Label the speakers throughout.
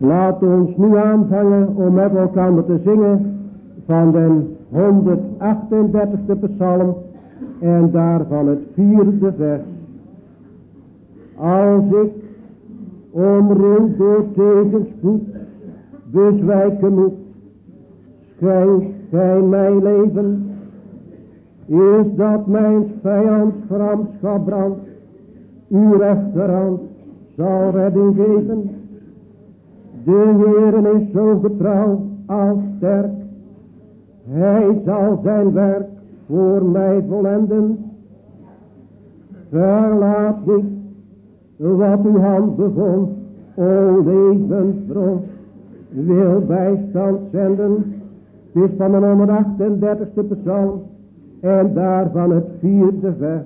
Speaker 1: Laat ons nu aanvangen om met elkaar te zingen van de 138e psalm en daarvan het vierde vers. Als ik omringd door tegenspoed bezwijken moet, schenk gij mij leven. Is dat mijn vijand gramschap brandt, uw rechterhand zal redding geven. De Heer is zo getrouw als sterk. Hij zal zijn werk voor mij volenden. Verlaat niet wat uw hand begon, o levensbron, wil bijstand zenden. Is van de 138ste psalm en daarvan het vierde vers.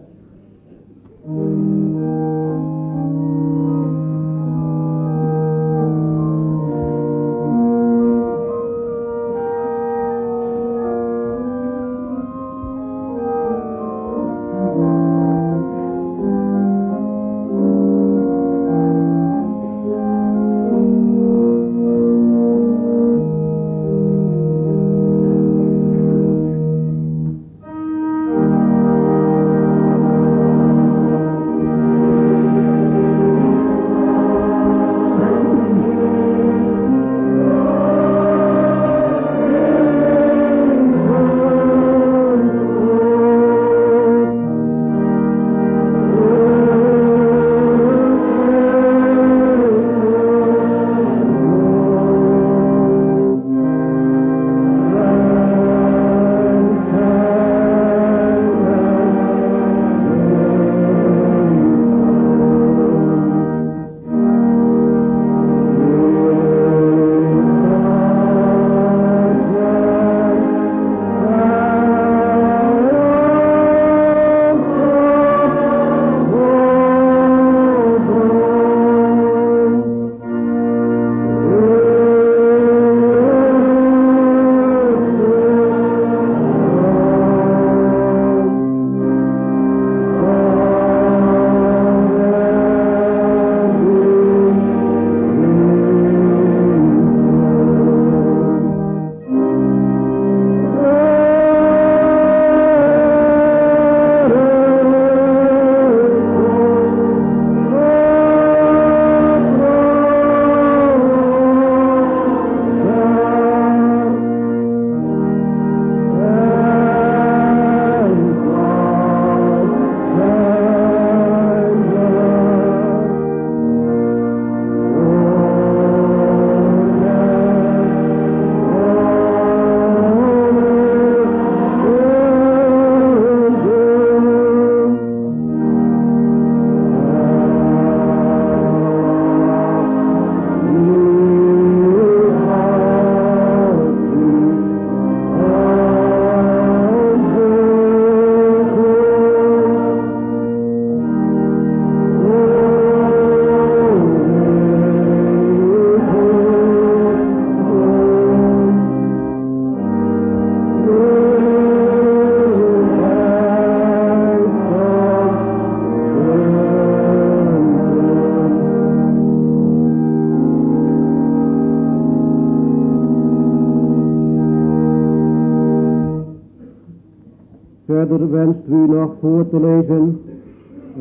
Speaker 1: Voor te lezen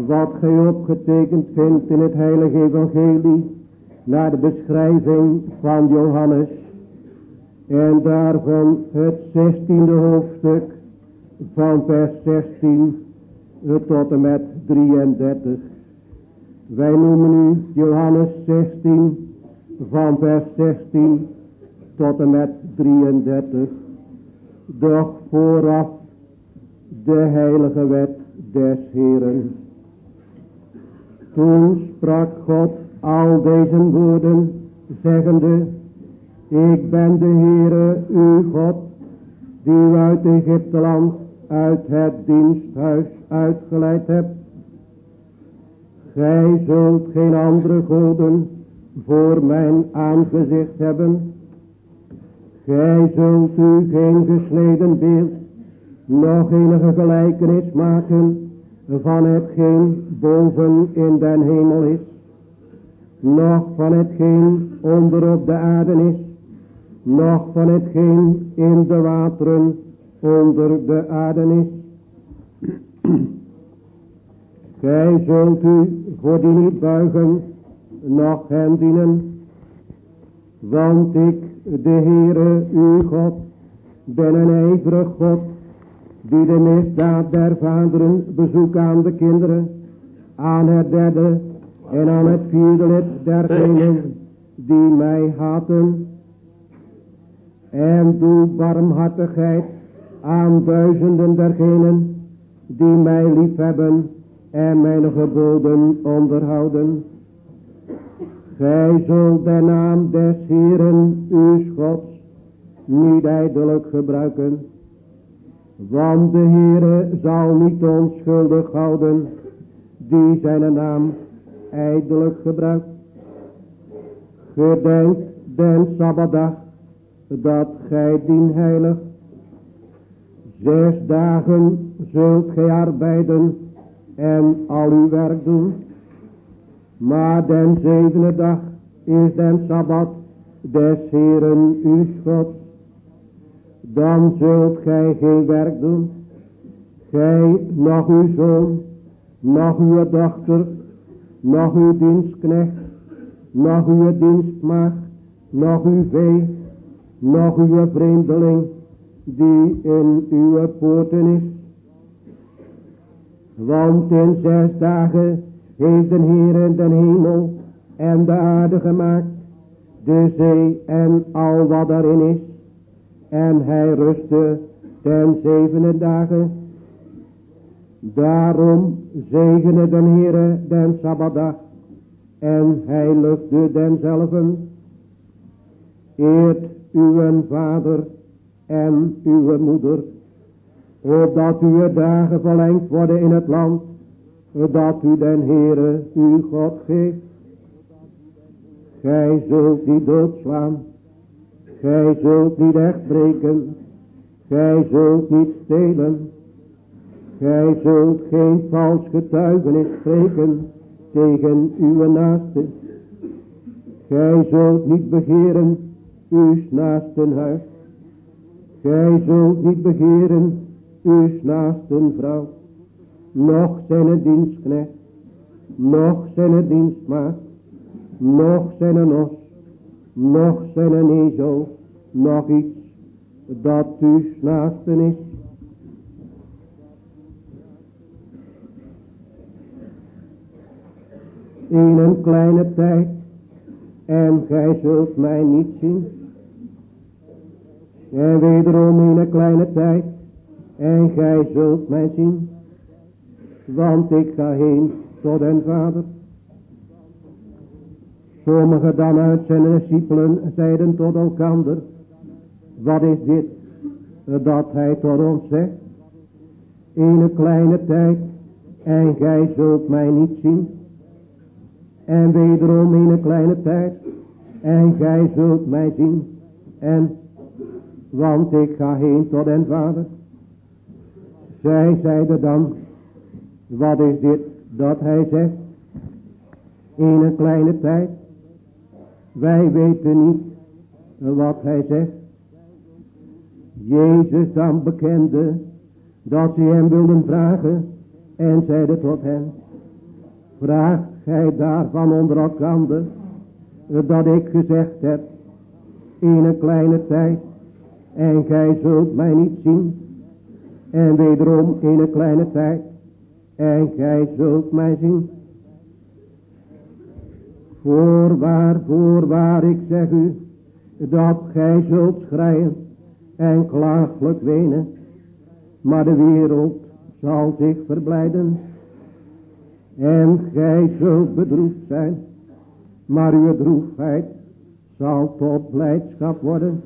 Speaker 1: wat gij opgetekend vindt in het heilige evangelie naar de beschrijving van Johannes en daarvan het zestiende hoofdstuk van vers 16 tot en met 33. Wij noemen u Johannes 16 van vers 16 tot en met 33. Doch vooraf de heilige wet des Heeren. Toen sprak God al deze woorden, zeggende, ik ben de Heere, uw God, die u uit Egypteland, uit het diensthuis uitgeleid hebt. Gij zult geen andere goden voor mijn aangezicht hebben. Gij zult u geen gesneden beeld nog enige gelijkenis maken van hetgeen boven in den hemel is. nog van hetgeen onder op de aarde is, nog van hetgeen in de wateren onder de aarde is. Gij zult u voor die niet buigen, nog hen dienen, want ik, de Heere, uw God, ben een ijverig God, die de misdaad der vaderen bezoekt aan de kinderen, aan het derde en aan het vierde lid dergenen die mij haten. En doe barmhartigheid aan duizenden dergenen die mij liefhebben en mijn geboden onderhouden. Gij zult de naam des Heeren uw Gods niet ijdelijk gebruiken. Want de Heere zal niet onschuldig houden die zijn naam ijdelijk gebruikt. Gedenk den Sabbatdag dat gij dien heilig. Zes dagen zult gij arbeiden en al uw werk doen. Maar den zevende dag is den Sabbat des Heeren uw God. Dan zult gij geen werk doen. Gij, nog uw zoon, nog uw dochter, nog uw dienstknecht, nog uw dienstmaagd, nog uw vee, nog uw vreemdeling, die in uw poorten is. Want in zes dagen heeft de Heer den hemel en de aarde gemaakt, de zee en al wat daarin is. En hij rustte ten zevende dagen. Daarom zegene den Heere den Sabbatdag en heiligde denzelven. Eert uw vader en uw moeder, opdat uw dagen verlengd worden in het land, dat u den Heere uw God geeft. Gij zult niet doodslaan, gij zult niet echtbreken, gij zult niet stelen, gij zult geen vals getuigenis spreken tegen uw naaste. Gij zult niet begeren uw naasten huis. Gij zult niet begeren uw naasten vrouw, nog zijn dienstknecht, nog zijn dienstmaat, nog zijn os, nog zijn ezel, nog iets dat uw naasten is. In een kleine tijd en gij zult mij niet zien. En wederom in een kleine tijd en gij zult mij zien. Want ik ga heen tot den Vader. Sommigen dan uit zijn discipelen zeiden tot elkander. Wat is dit dat hij tot ons zegt? Een kleine tijd en gij zult mij niet zien. En wederom een kleine tijd. En gij zult mij zien. En, want ik ga heen tot den Vader. Zij zeiden dan, wat is dit dat hij zegt? Een kleine tijd. Wij weten niet wat hij zegt. Jezus dan bekende dat ze hem wilden vragen en zeide tot hen. Vraag gij daarvan onder elkander dat ik gezegd heb in een kleine tijd en gij zult mij niet zien en wederom in een kleine tijd en gij zult mij zien. Voorwaar, voorwaar, ik zeg u, dat gij zult schreien en klaaglijk wenen, maar de wereld zal zich verblijden. En gij zult bedroefd zijn, maar uw droefheid zal tot blijdschap worden.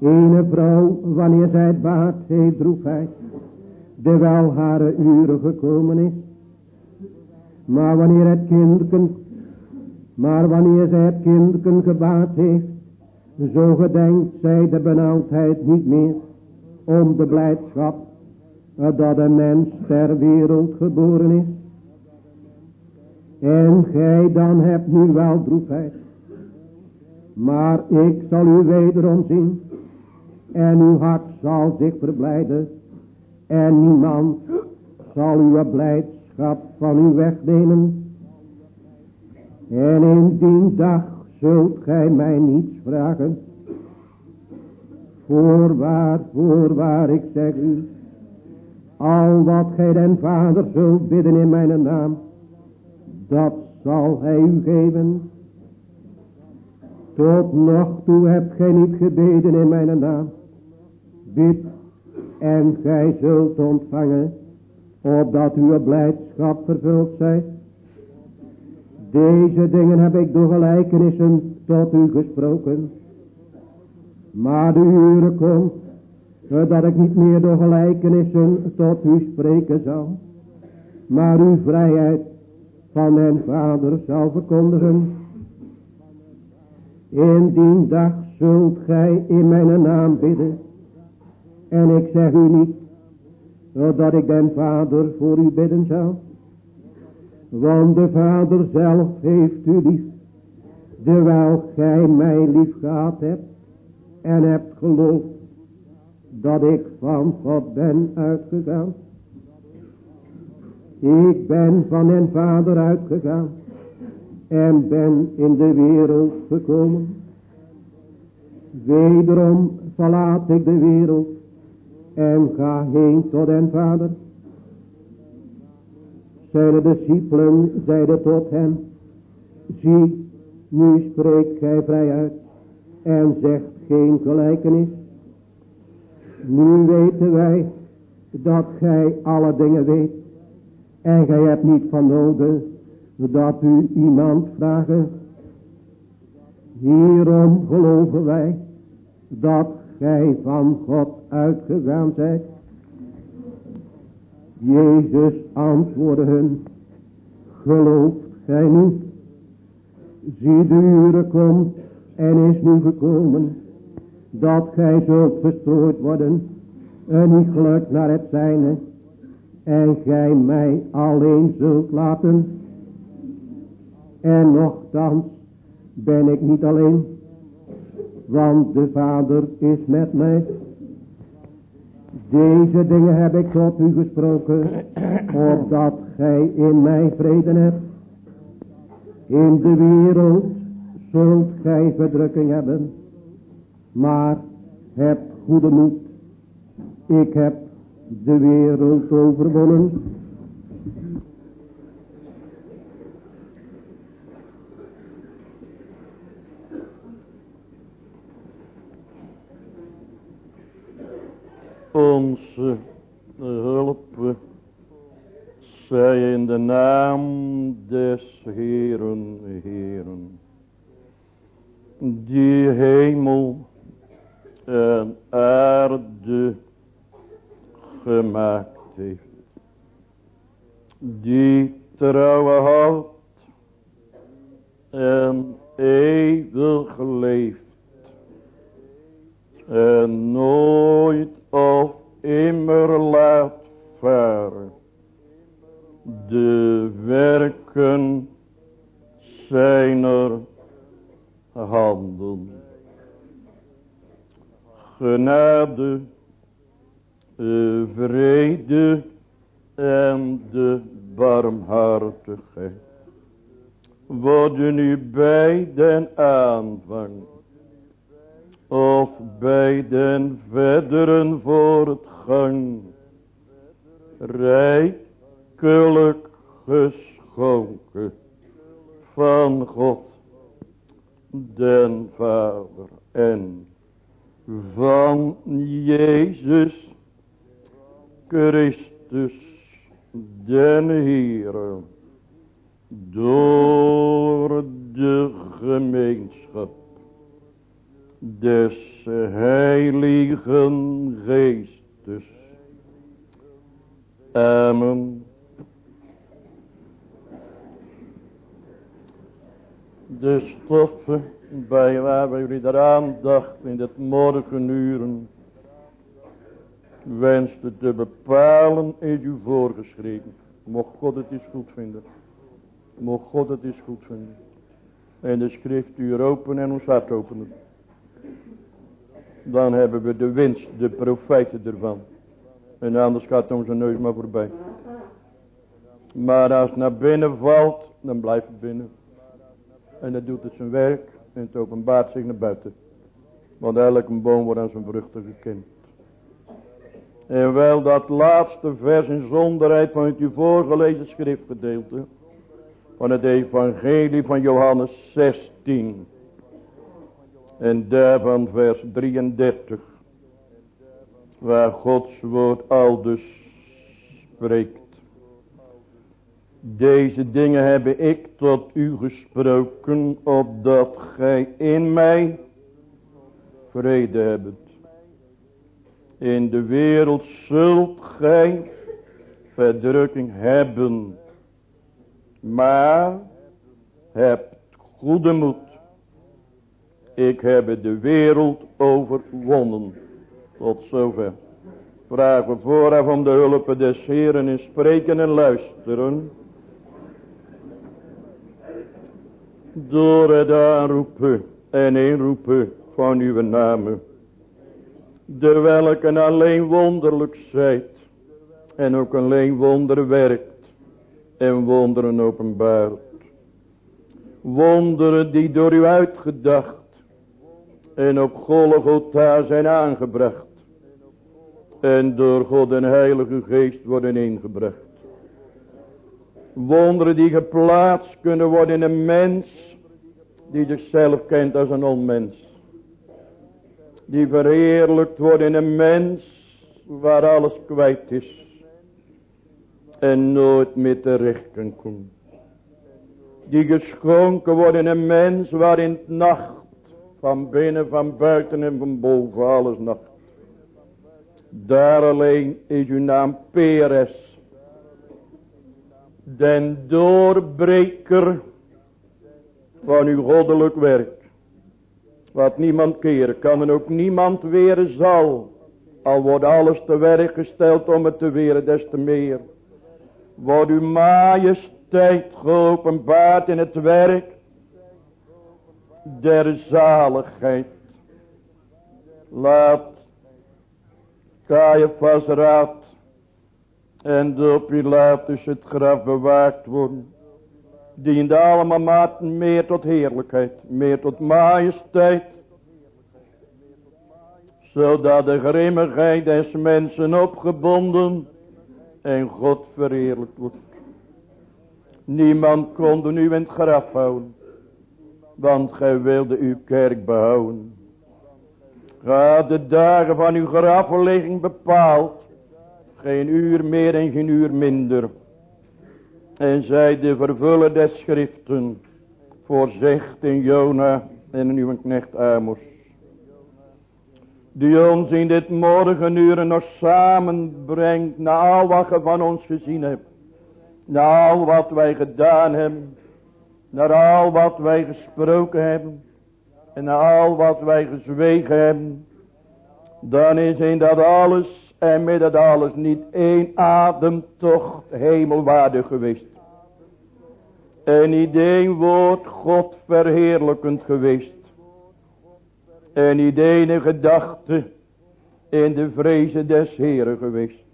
Speaker 1: Ene vrouw, wanneer zij het baat heeft droefheid, terwijl haar uren gekomen is. Maar wanneer het kindken, maar wanneer zij het kindken gebaat heeft, zo gedenkt zij de benauwdheid niet meer om de blijdschap dat een mens ter wereld geboren is. En gij dan hebt nu wel droefheid. Maar ik zal u wederom zien. En uw hart zal zich verblijden. En niemand zal uw blijdschap van u wegnemen. En in die dag zult gij mij niets vragen. Voorwaar, voorwaar, ik zeg u. Al wat gij den Vader zult bidden in mijn naam. Dat zal hij u geven. Tot nog toe hebt gij niet gebeden in mijn naam. Bid en gij zult ontvangen, opdat uw blijdschap vervuld zij. Deze dingen heb ik door gelijkenissen tot u gesproken. Maar de uren komt, dat ik niet meer door gelijkenissen tot u spreken zal, maar uw vrijheid van mijn vader zal verkondigen. In die dag zult gij in mijn naam bidden. En ik zeg u niet, dat ik den vader voor u bidden zal. Want de vader zelf heeft u lief, terwijl gij mij lief gehad hebt en hebt geloofd dat ik van God ben uitgegaan. Ik ben van mijn vader uitgegaan en ben in de wereld gekomen. Wederom verlaat ik de wereld en ga heen tot den vader. Zijn discipelen zeiden tot hem, zie, nu spreekt gij vrij uit en zegt geen gelijkenis. Nu weten wij dat gij alle dingen weet en gij hebt niet van nodig dat u iemand vragen. Hierom geloven wij dat gij van God uitgegaan zijt. Jezus antwoordde hun, gelooft gij niet? Zie de uren komt en is nu gekomen, dat gij zult verstrooid worden, en niet geluk naar het zijne, en gij mij alleen zult laten. En nogthans ben ik niet alleen, want de Vader is met mij. Deze dingen heb ik tot u gesproken, opdat gij in mij vrede hebt. In de wereld zult gij verdrukking hebben, maar heb goede moed. Ik heb de wereld overwonnen.
Speaker 2: Onze hulp zij in de naam des Heeren, Heeren, die hemel en aarde gemaakt heeft, die trouwe houdt en eeuwig leeft en nooit of immer laat varen. De werken zijner handen. Genade, vrede en de barmhartigheid worden nu bij den aanvang of bij den verderen voortgang rijkelijk geschonken van God den Vader en van Jezus Christus den Heer door de gemeenschap des heiligen geestes. Amen. De stoffen bij waar wij jullie de aandacht in het morgenuren wenste te bepalen is u voorgeschreven. Mocht God het eens goed vinden. Mocht God het is goed vinden. En de schriftuur openen en ons hart openen. Dan hebben we de winst, de profijten ervan. En anders gaat onze neus maar voorbij. Maar als het naar binnen valt, dan blijft het binnen. En dan doet het zijn werk en het openbaart zich naar buiten. Want elke boom wordt aan zijn vruchten gekend. En wel dat laatste vers in zonderheid van het u voorgelezen schriftgedeelte. Van het evangelie van Johannes 16. En daarvan vers 33. Waar Gods woord al dus spreekt. Deze dingen heb ik tot u gesproken, opdat gij in mij vrede hebt. In de wereld zult gij verdrukking hebben. Maar hebt goede moed. Ik heb de wereld overwonnen. Tot zover. Vragen we vooraf om de hulp des Heren in spreken en luisteren. Door het aanroepen en inroepen van uw namen. De welke alleen wonderlijk zijt. En ook alleen wonder werkt. En wonderen openbaart. Wonderen die door u uitgedacht. En op Golgotha zijn aangebracht. En door God en Heilige Geest worden ingebracht. Wonderen die geplaatst kunnen worden in een mens. Die zichzelf kent als een onmens die verheerlijkt wordt in een mens waar alles kwijt is en nooit meer terecht kan komen. Die geschonken wordt in een mens waarin het nacht van binnen, van buiten en van boven alles nacht. Daar alleen is uw naam Peres, den doorbreker van uw goddelijk werk. Wat niemand keren kan en ook niemand weren zal. Al wordt alles te werk gesteld om het te weren, des te meer. Wordt uw majesteit geopenbaard in het werk der zaligheid. Laat Caiaphas raad en door Pilatus het graf bewaakt worden diende allemaal maten meer tot heerlijkheid, meer tot majesteit. Zodat de grimmigheid des mensen opgebonden en God verheerlijkt wordt. Niemand kon u in het graf houden, want gij wilde uw kerk behouden. Gaat de dagen van uw grafverligging bepaald, geen uur meer en geen uur minder. En zij de vervullen des schriften. Voorzicht in Jona en in uw knecht Amos. Die ons in dit morgenuren nog samenbrengt. Na al wat ge van ons gezien hebt. Na al wat wij gedaan hebben. Naar al wat wij gesproken hebben. En na al wat wij gezwegen hebben. Dan is in dat alles en met dat alles niet één ademtocht hemelwaardig geweest. En niet één woord God verheerlijkend geweest. En niet één gedachte in de vrezen des Heren geweest.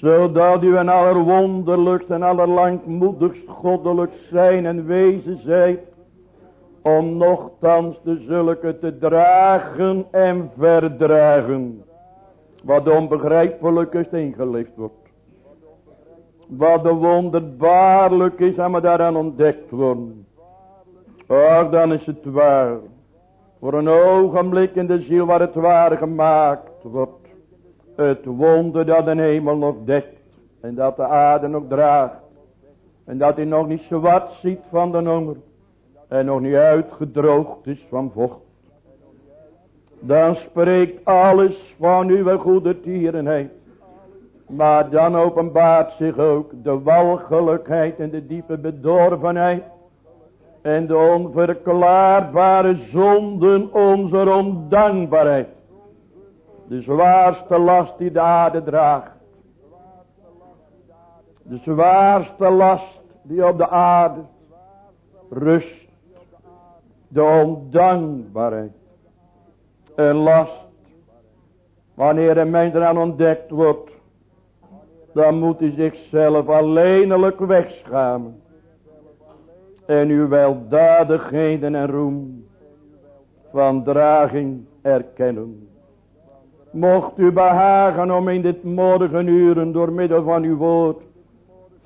Speaker 2: Zodat u een allerwonderlijkst en allerlangmoedigst goddelijk zijn en wezen zijt. Om nogthans de zulke te dragen en verdragen. Wat onbegrijpelijk is ingelicht wordt. Wat de wonderbaarlijk is en we daaraan ontdekt worden. Och, dan is het waar. Voor een ogenblik in de ziel waar het waar gemaakt wordt. Het wonder dat de hemel nog dekt. En dat de aarde nog draagt. En dat hij nog niet zwart ziet van de honger. En nog niet uitgedroogd is van vocht. Dan spreekt alles van uw goede tierenheid. Maar dan openbaart zich ook de walgelijkheid en de diepe bedorvenheid. En de onverklaarbare zonden onze ondankbaarheid. De zwaarste last die de aarde draagt. De zwaarste last die op de aarde rust. De ondankbaarheid. Een last. Wanneer een mens eraan ontdekt wordt. Dan moet hij zichzelf alleenlijk wegschamen. En uw weldadigheden en roem van draging erkennen. Mocht u behagen om in dit morgenuren door middel van uw woord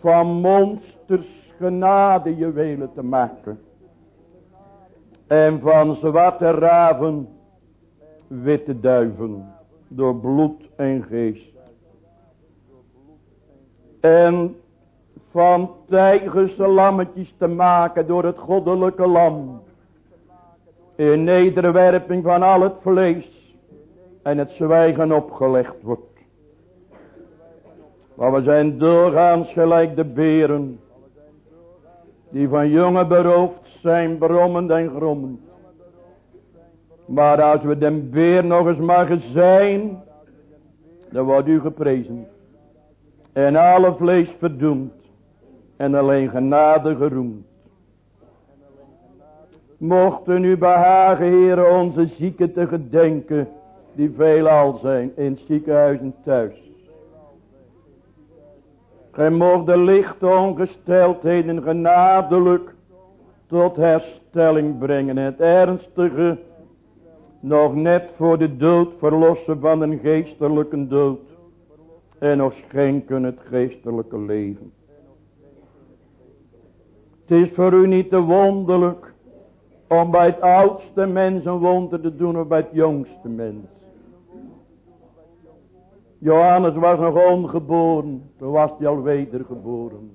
Speaker 2: van monsters genade juwelen te maken. En van zwarte raven witte duiven door bloed en geest. En van tijgers lammetjes te maken door het goddelijke lam. In nederwerping van al het vlees en het zwijgen opgelegd wordt. Maar we zijn doorgaans gelijk de beren. Die van jongen beroofd zijn, brommend en grommend. Maar als we den beer nog eens mogen zijn. Dan wordt u geprezen. En alle vlees verdoemd. En alleen genade geroemd. Mochten u behagen, heren, onze zieken te gedenken. Die veelal zijn in ziekenhuizen thuis. Gij mocht de lichte ongesteldheden genadelijk tot herstelling brengen. Het ernstige nog net voor de dood verlossen van een geestelijke dood. En nog schenken het geestelijke leven. Het is voor u niet te wonderlijk om bij het oudste mens een wonder te doen of bij het jongste mens. Johannes was nog ongeboren, toen was hij al wedergeboren.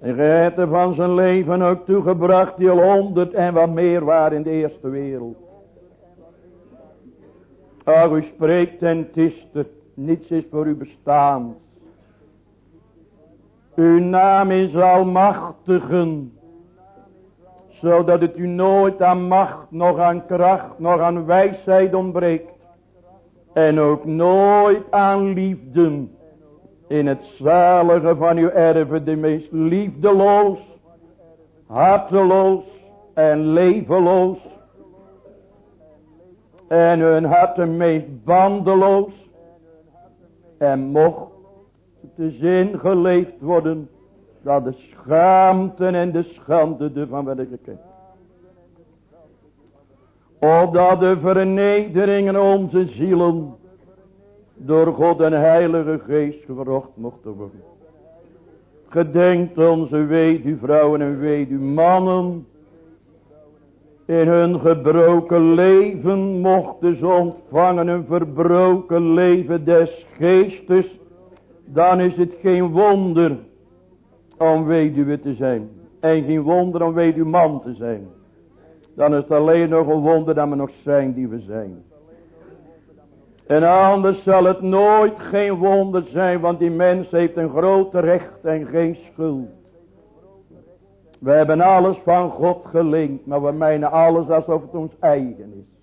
Speaker 2: En gij hebt er van zijn leven ook toegebracht die al honderd en wat meer waren in de eerste wereld. Ach, u spreekt en er, niets is voor u bestaan. Uw naam is almachtigen, zodat het u nooit aan macht, nog aan kracht, nog aan wijsheid ontbreekt. En ook nooit aan liefde. In het zalige van uw erven de meest liefdeloos, harteloos en levenloos. En hun harten meest bandeloos. En mocht te zin geleefd worden. Dat de schaamte en de schande ervan werden gekend. Opdat de vernederingen onze zielen door God en Heilige Geest gewrocht mochten worden. Gedenkt onze weduwvrouwen en weduwmannen. In hun gebroken leven mochten ze ontvangen een verbroken leven des geestes. Dan is het geen wonder om weduwe te zijn. En geen wonder om weduwman te zijn. Dan is het alleen nog een wonder dat we nog zijn die we zijn. En anders zal het nooit geen wonder zijn, want die mens heeft een groot recht en geen schuld. We hebben alles van God geleend, maar we mijnen alles alsof het ons eigen is.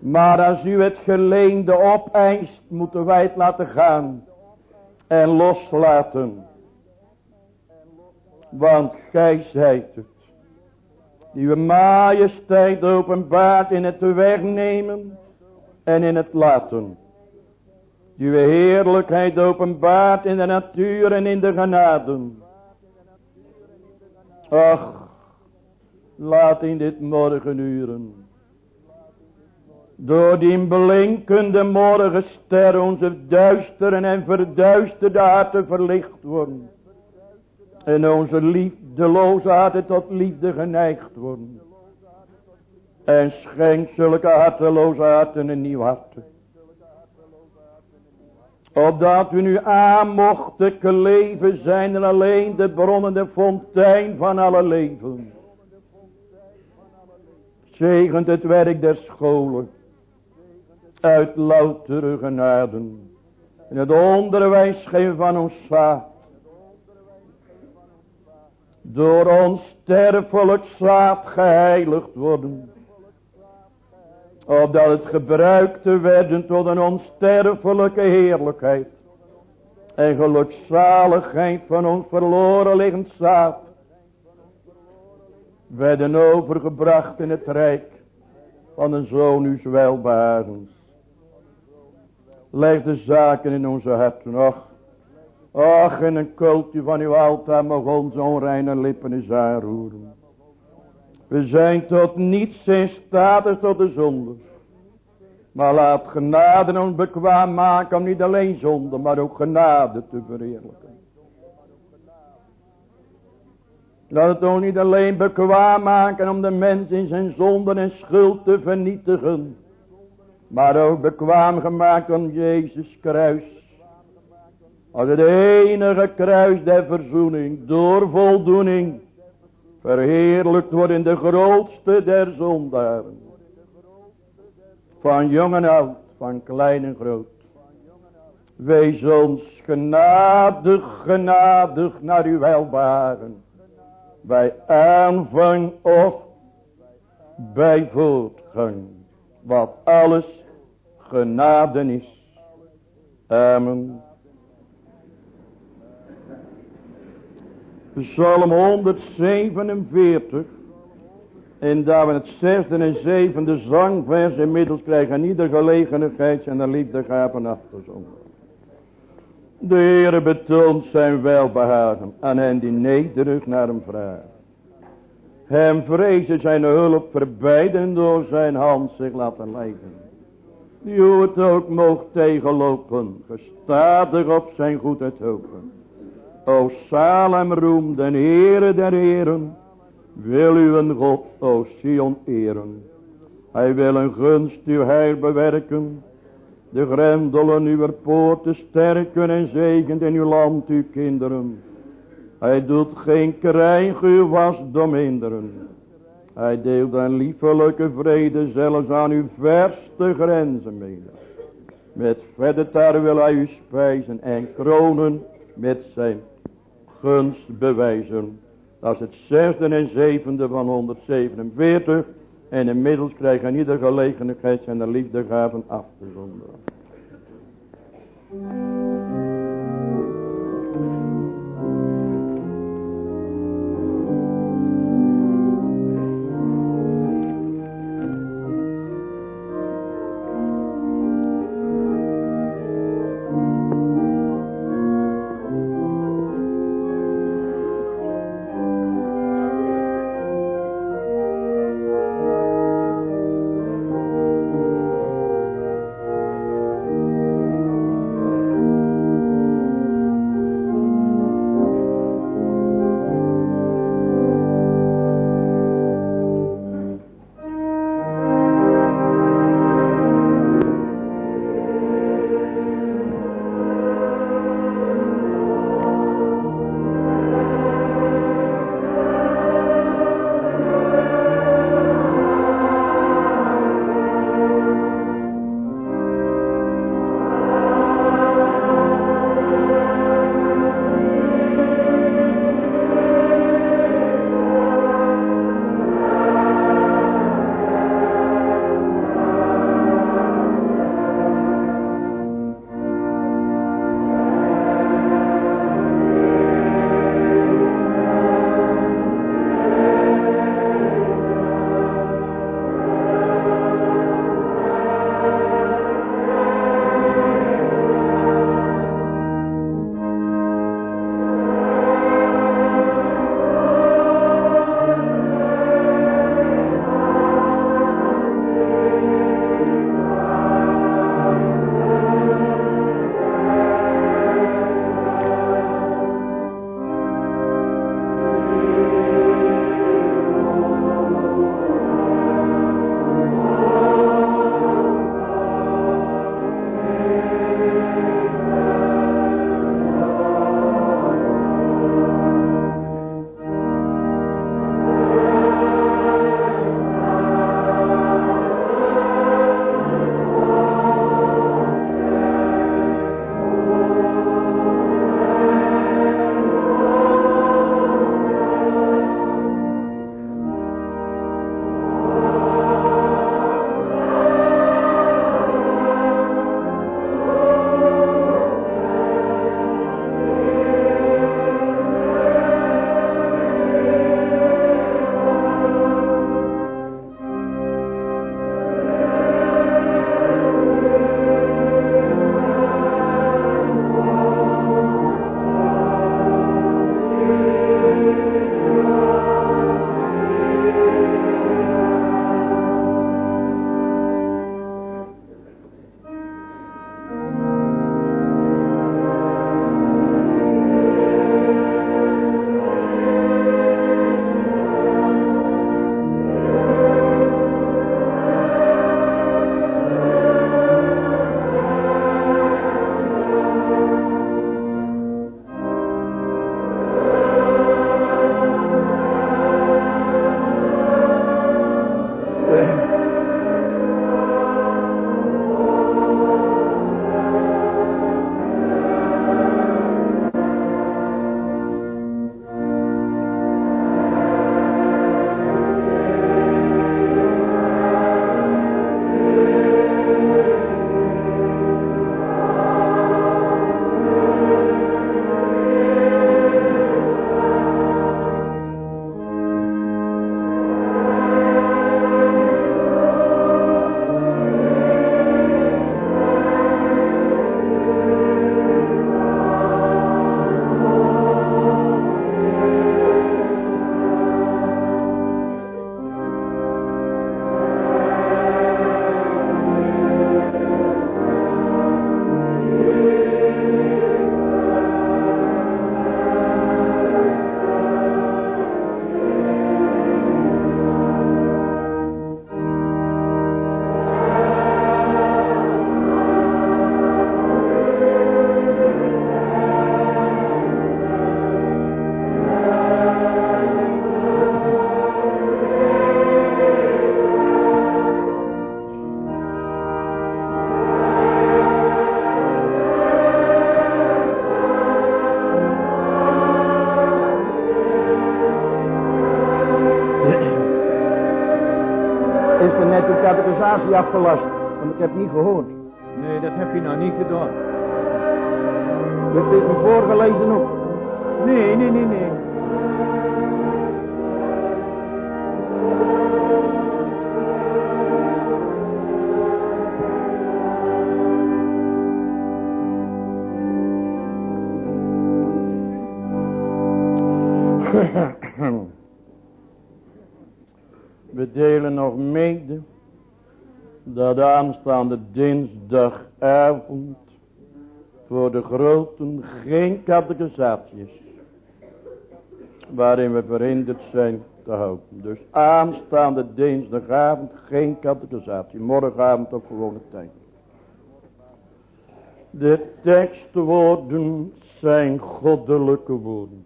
Speaker 2: Maar als u het geleende opeist, moeten wij het laten gaan en loslaten. Want gij zijt het, die uw majesteit openbaart in het wegnemen en in het laten. Die uw heerlijkheid openbaart in de natuur en in de genaden. Ach, laat in dit morgenuren. Door die blinkende morgenster onze duisteren en verduisterde harten verlicht worden. En onze liefdeloze harten tot liefde geneigd worden. En schenk zulke harteloze harten een nieuw hart. Opdat we nu aan mochten leven zijn en alleen de bronnende fontein van alle leven. Zegent het werk der scholen. Uit loutere genaden. En het onderwijs geven van ons zaad. Door ons sterfelijk zaad geheiligd worden opdat het gebruikt te werden tot een onsterfelijke heerlijkheid en gelukzaligheid van ons verloren liggend zaad werden overgebracht in het rijk van een zoon uw welbarens. Leg de zaken in onze harten, nog. Ach, in een kultje van uw altaar mag onze onreine lippen eens aanroeren. We zijn tot niets in staat tot de zonde. Maar laat genade ons bekwaam maken om niet alleen zonde, maar ook genade te verheerlijken. Laat het ons niet alleen bekwaam maken om de mens in zijn zonde en schuld te vernietigen. Maar ook bekwaam gemaakt om Jezus kruis. Als het enige kruis der verzoening door voldoening verheerlijkt wordt in de grootste der zondaren. Van jong en oud, van klein en groot. Wees ons genadig, genadig naar uw welbaren. Bij aanvang of bij voortgang. Wat alles genade is. Amen. Psalm 147. En daar we het zesde en zevende zangvers inmiddels krijgen aan ieder gelegenheid en de liefde gaven afgezongen. De Heere betoont zijn welbehagen aan hen die nederig naar hem vragen. Hem vrezen zijn hulp verbijden door zijn hand zich laten leiden. Die hoe het ook mocht tegenlopen, gestadig op zijn goedheid hopen. O Salem roem den Heere der Heren, wil u een God, o Sion eren. Hij wil een gunst uw heil bewerken, de grendelen uw poorten sterken en zegent in uw land uw kinderen. Hij doet geen krijg uw wasdom hinderen. Hij deelt een liefelijke vrede zelfs aan uw verste grenzen mede. Met verder daar wil hij u spijzen en kronen met zijn gunst bewijzen. Dat is het zesde en zevende van 147. En inmiddels krijgen aan ieder gelegenheid zijn de liefdegaven af te zonderen. Afgelast? Want ik heb niet gehoord.
Speaker 3: Nee, dat heb je nou niet gedaan.
Speaker 2: Dat is me voorgelezen ook.
Speaker 3: Nee, nee, nee, nee.
Speaker 2: We delen nog mede dat aanstaande dinsdagavond voor de groten geen catechisatie is. Waarin we verhinderd zijn te houden. Dus aanstaande dinsdagavond geen catechisatie. Morgenavond op gewone tijd. De tekstwoorden zijn goddelijke woorden.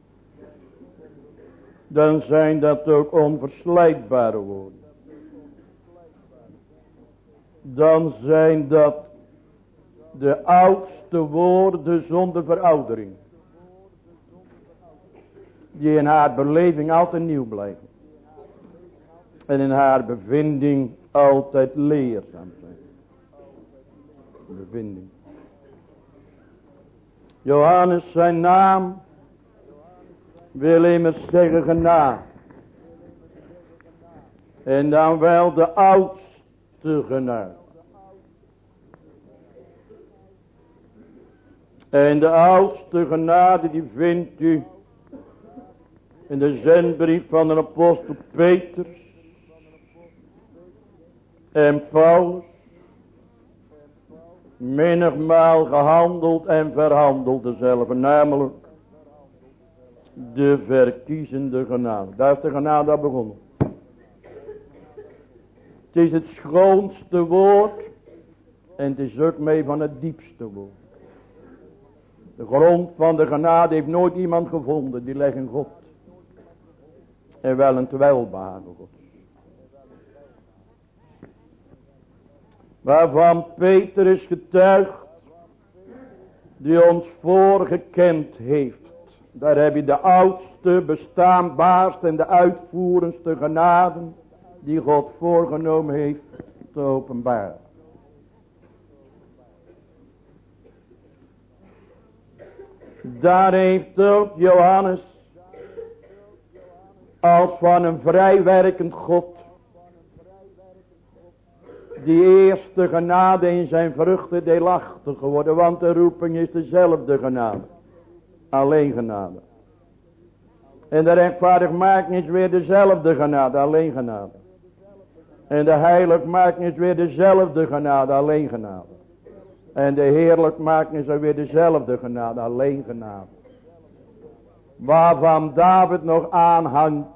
Speaker 2: Dan zijn dat ook onverslijtbare woorden. Dan zijn dat de oudste woorden zonder veroudering. Die in haar beleving altijd nieuw blijven. En in haar bevinding altijd leerzaam zijn. Bevinding. Johannes zijn naam wil immers zeggen genade. En dan wel de oudste genade. En de oudste genade die vindt u in de zendbrief van de apostel Petrus en Paulus. Menigmaal gehandeld en verhandeld dezelfde, namelijk de verkiezende genade. Daar is de genade begonnen. Het is het schoonste woord en het is ook mee van het diepste woord. De grond van de genade heeft nooit iemand gevonden die legt in God. En wel een welbehagen God. Waarvan Peter is getuigd. Die ons voorgekend heeft. Daar heb je de oudste, bestaanbaarste en de uitvoerendste genaden. Die God voorgenomen heeft te openbaren. Daar heeft ook Johannes als van een vrijwerkend God die eerste genade in zijn vruchten deelachtig geworden. Want de roeping is dezelfde genade. Alleen genade. En de rechtvaardigmaking is weer dezelfde genade. Alleen genade. En de heiligmaking is weer dezelfde genade. Alleen genade. En de heerlijkmaking is weer dezelfde genade. Alleen genade. Waarvan David nog aanhangt.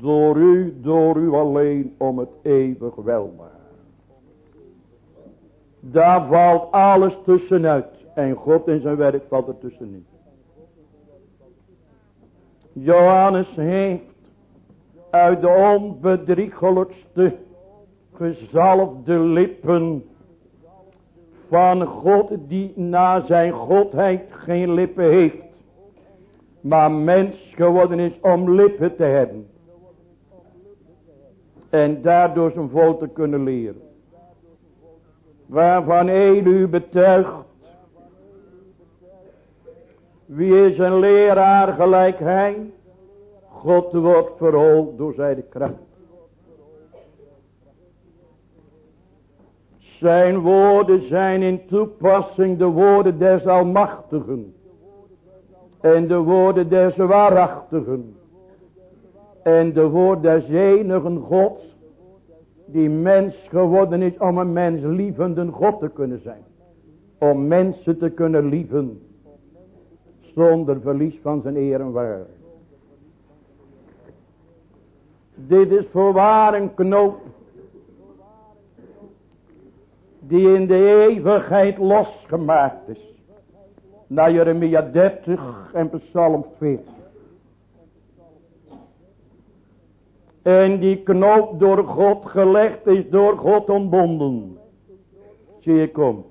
Speaker 2: Door u, door u alleen om het eeuwig welbaar. Daar valt alles tussenuit. En God in zijn werk valt er tussenin. Johannes heeft uit de onbedriegelijkste gezalfde lippen van God die na zijn godheid geen lippen heeft. Maar mens geworden is om lippen te hebben. En daardoor zijn volk te kunnen leren. Waarvan Elu betuigt. Wie is een leraar gelijk hij? God wordt verhoogd door zijn kracht. Zijn woorden zijn in toepassing de woorden des Almachtigen. En de woorden des waarachtigen. En de woorden des enigen Gods. Die mens geworden is om een mens lievende God te kunnen zijn. Om mensen te kunnen lieven. Zonder verlies van zijn eer en. Dit is voorwaar een knoop. Die in de eeuwigheid losgemaakt is. Naar Jeremia 30 en Psalm 40. En die knoop door God gelegd is door God ontbonden. Zie je kom.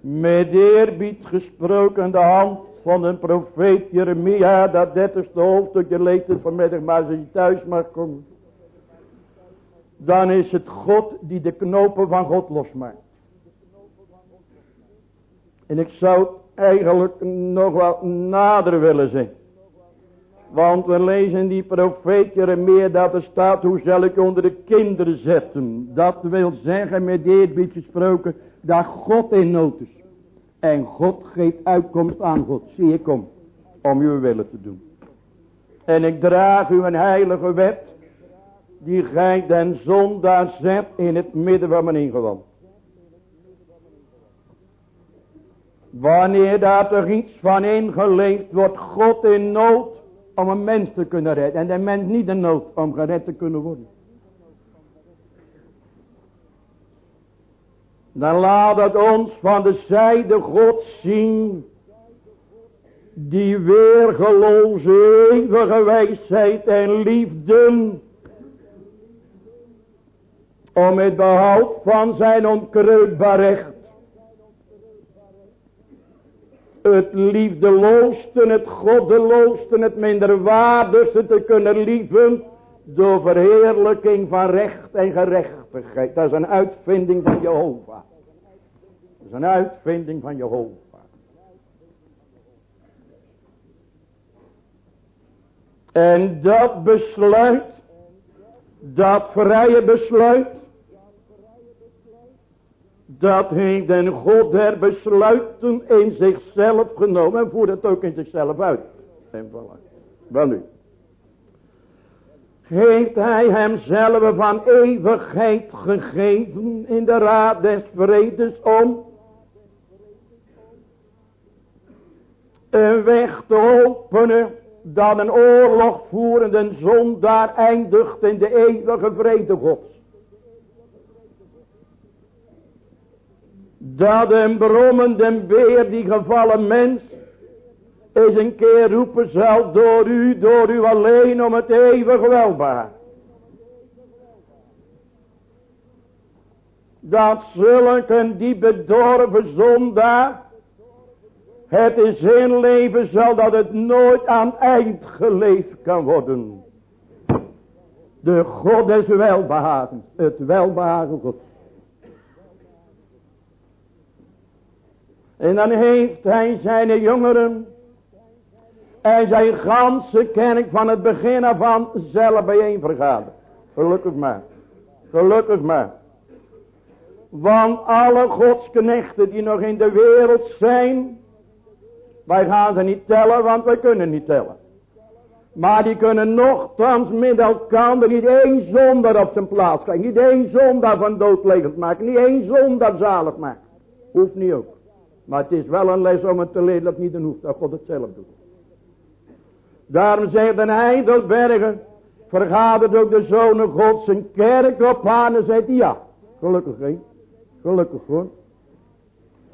Speaker 2: Met eerbied gesproken de hand van een profeet Jeremia. Dat dertigste hoofdstukje leest het vanmiddag maar als je thuis mag komen. Dan is het God die de knopen van God losmaakt. En ik zou eigenlijk nog wat nader willen zijn. Want we lezen die profeet meer dat er staat, hoe zal ik onder de kinderen zetten. Dat wil zeggen met eerbied gesproken, dat God in nood is. En God geeft uitkomst aan God. Zie ik kom, om uw willen te doen. En ik draag u een heilige wet, die gij den zondaar zet in het midden van mijn ingewand. Wanneer daar er iets van ingeleefd wordt, God in nood, om een mens te kunnen redden. En de mens niet in nood om gered te kunnen worden. Dan laat het ons van de zijde God zien. Die weergeloze eeuwige wijsheid en liefde. Om het behoud van zijn onkreukbaar recht het liefdeloosste, het goddeloosste, het minderwaardigste te kunnen lieven door verheerlijking van recht en gerechtigheid. Dat is een uitvinding van Jehovah. Dat is een uitvinding van Jehovah. En dat besluit, dat vrije besluit, dat heeft den God der besluiten in zichzelf genomen en voert het ook in zichzelf uit. En. Wel nu. Heeft hij hemzelf van eeuwigheid gegeven in de raad des vredes om een weg te openen dat een oorlog voerende zondaar eindigt in de eeuwige vrede gods. Dat een brommende beer die gevallen mens eens een keer roepen zal door u, door u alleen om het eeuwig welbaar. Dat zulke die bedorven zondaar het in zijn leven zal dat het nooit aan eind geleefd kan worden. De God des welbehagens, het welbehagen God. En dan heeft hij zijn jongeren en zijn ganse kerk van het begin af aan zelf vergaderd. Gelukkig maar. Gelukkig maar. Want alle godsknechten die nog in de wereld zijn. Wij gaan ze niet tellen, want wij kunnen niet tellen. Maar die kunnen nogthans met elkaar niet één zondaar op zijn plaats krijgen. Niet één zondaar van dood levend maken. Niet één zondaar zalig maken. Hoeft niet ook. Maar het is wel een les om het te leren dat niet dan hoeft. Dat God het zelf doet. Daarom zegt de Heidelbergen. Vergadert ook de zonen God zijn kerk op aan. En zegt ja. Gelukkig geen. Gelukkig hoor.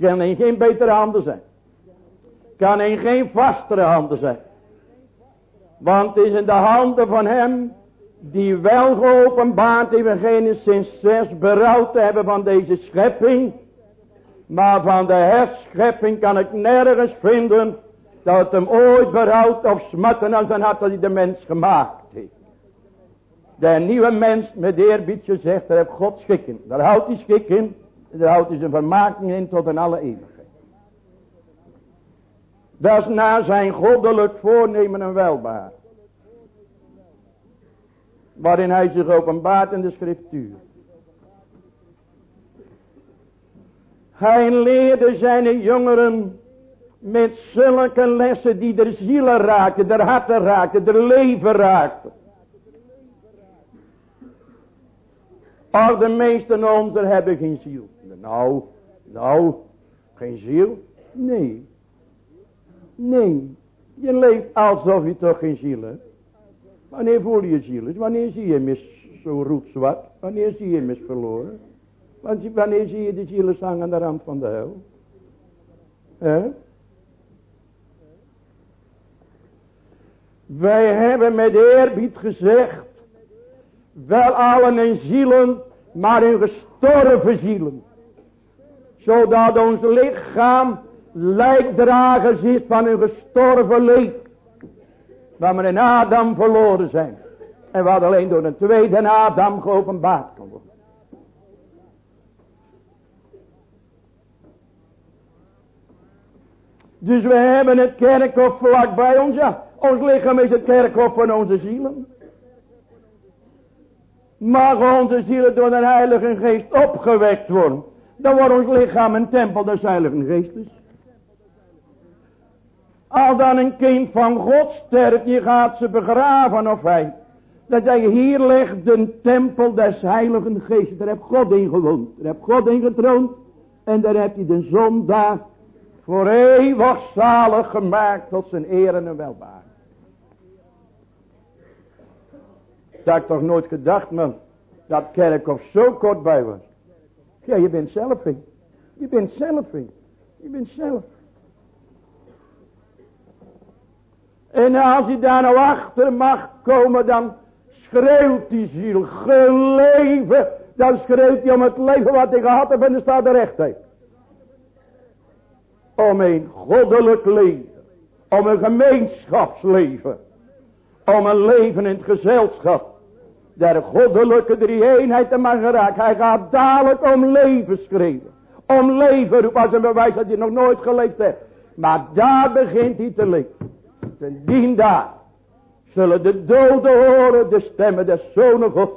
Speaker 2: Kan in geen betere handen zijn. Kan in geen vastere handen zijn. Want het is in de handen van hem. Die wel geopenbaard heeft in Genesis 6 berouw te hebben van deze schepping. Maar van de herschepping kan ik nergens vinden dat het hem ooit berouwt of smatten aan zijn hart dat hij de mens gemaakt heeft. De nieuwe mens met eerbied gezegd, daar heeft God schik in. Daar houdt hij schik in. Daar houdt hij zijn vermaking in tot in alle eeuwigheid. Dat is na zijn goddelijk voornemen en welbaar. Waarin hij zich openbaart in de schriftuur. Hij leerde zijn jongeren met zulke lessen die de zielen raakten, de harten raakten, de leven raakten. Al de meesten onder hebben geen ziel. Nou, nou, geen ziel? Nee. Nee. Je leeft alsof je toch geen ziel hebt. Wanneer voel je ziel? Wanneer zie je eens zo roetzwart? Wanneer zie je eens verloren? Want wanneer zie je de zielenzang aan de rand van de hel? He? Wij hebben met eerbied gezegd, wel allen in zielen, maar in gestorven zielen. Zodat ons lichaam lijkdragers is van een gestorven leed. Waar we in Adam verloren zijn. En wat alleen door een tweede Adam geopenbaard kan worden. Dus we hebben het kerkhof vlak bij ons. Ja, ons lichaam is het kerkhof van onze zielen. Mag onze zielen door de Heilige Geest opgewekt worden. Dan wordt ons lichaam een tempel des Heilige Geestes. Als dan een kind van God sterft, je gaat ze begraven of hij. Dan zeg hier ligt de tempel des Heiligen Geestes. Daar heb God in gewoond. Daar heb God in getroond. En daar heb je de zondag voor eeuwig zalig gemaakt tot zijn eer en welbaar. Dat ik toch nooit gedacht, man, dat kerkhof zo kort bij was. Ja, je bent zelf in. Je bent zelf in. Je bent zelf. En als je daar nou achter mag komen, dan schreeuwt die ziel, geleven. Dan schreeuwt hij om het leven wat hij gehad heeft en er staat de rechtheid. Om een goddelijk leven. Om een gemeenschapsleven. Om een leven in het gezelschap. Der goddelijke drie-eenheid te mag geraakt. Hij gaat dadelijk om leven schreeuwen. Om leven roepen als een bewijs dat hij nog nooit geleefd heeft. Maar daar begint hij te leven. Ten daar zullen de doden horen de stemmen des zonen God.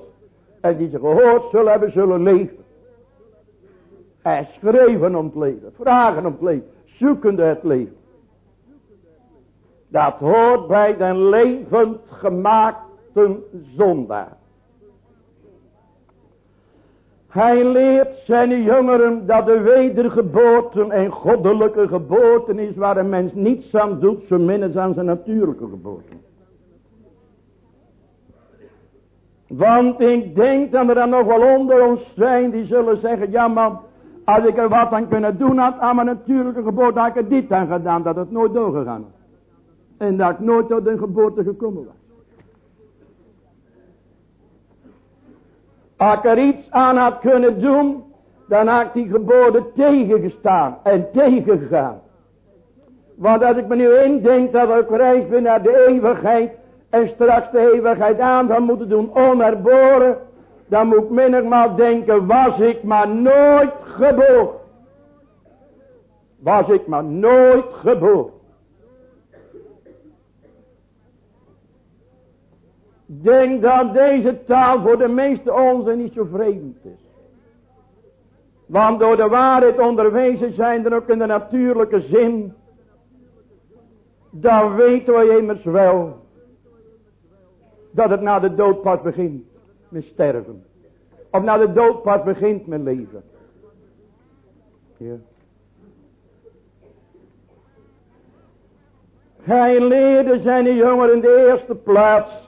Speaker 2: En die ze gehoord zullen hebben, zullen leven. En schreven om het leven, vragen om het leven, zoekende het leven. Dat hoort bij de levend gemaakte zondaar. Hij leert zijn jongeren dat de wedergeboorte een goddelijke geboorte is waar een mens niets aan doet, zo aan zijn natuurlijke geboorte. Want ik denk dat er dan nog wel onder ons zijn die zullen zeggen, ja man, als ik er wat aan kunnen doen had aan mijn natuurlijke geboorte, had ik er dit aan gedaan, dat het nooit doorgegaan was. En dat ik nooit tot een geboorte gekomen was. Als ik er iets aan had kunnen doen, dan had ik die geboorte tegengestaan en tegengegaan. Want als ik me nu indenk dat ik reis ben naar de eeuwigheid en straks de eeuwigheid aan zou moeten doen onherboren, dan moet ik menigmaal denken, was ik maar nooit geboren. Was ik maar nooit geboren. Denk dat deze taal voor de meeste onze niet zo vreemd is. Want door de waarheid onderwezen zijn er ook in de natuurlijke zin. Dan weten we immers wel. Dat het na de dood pas begint met sterven. Of na de dood pas begint met leven. Ja. Hij leerde zijn jongeren in de eerste plaats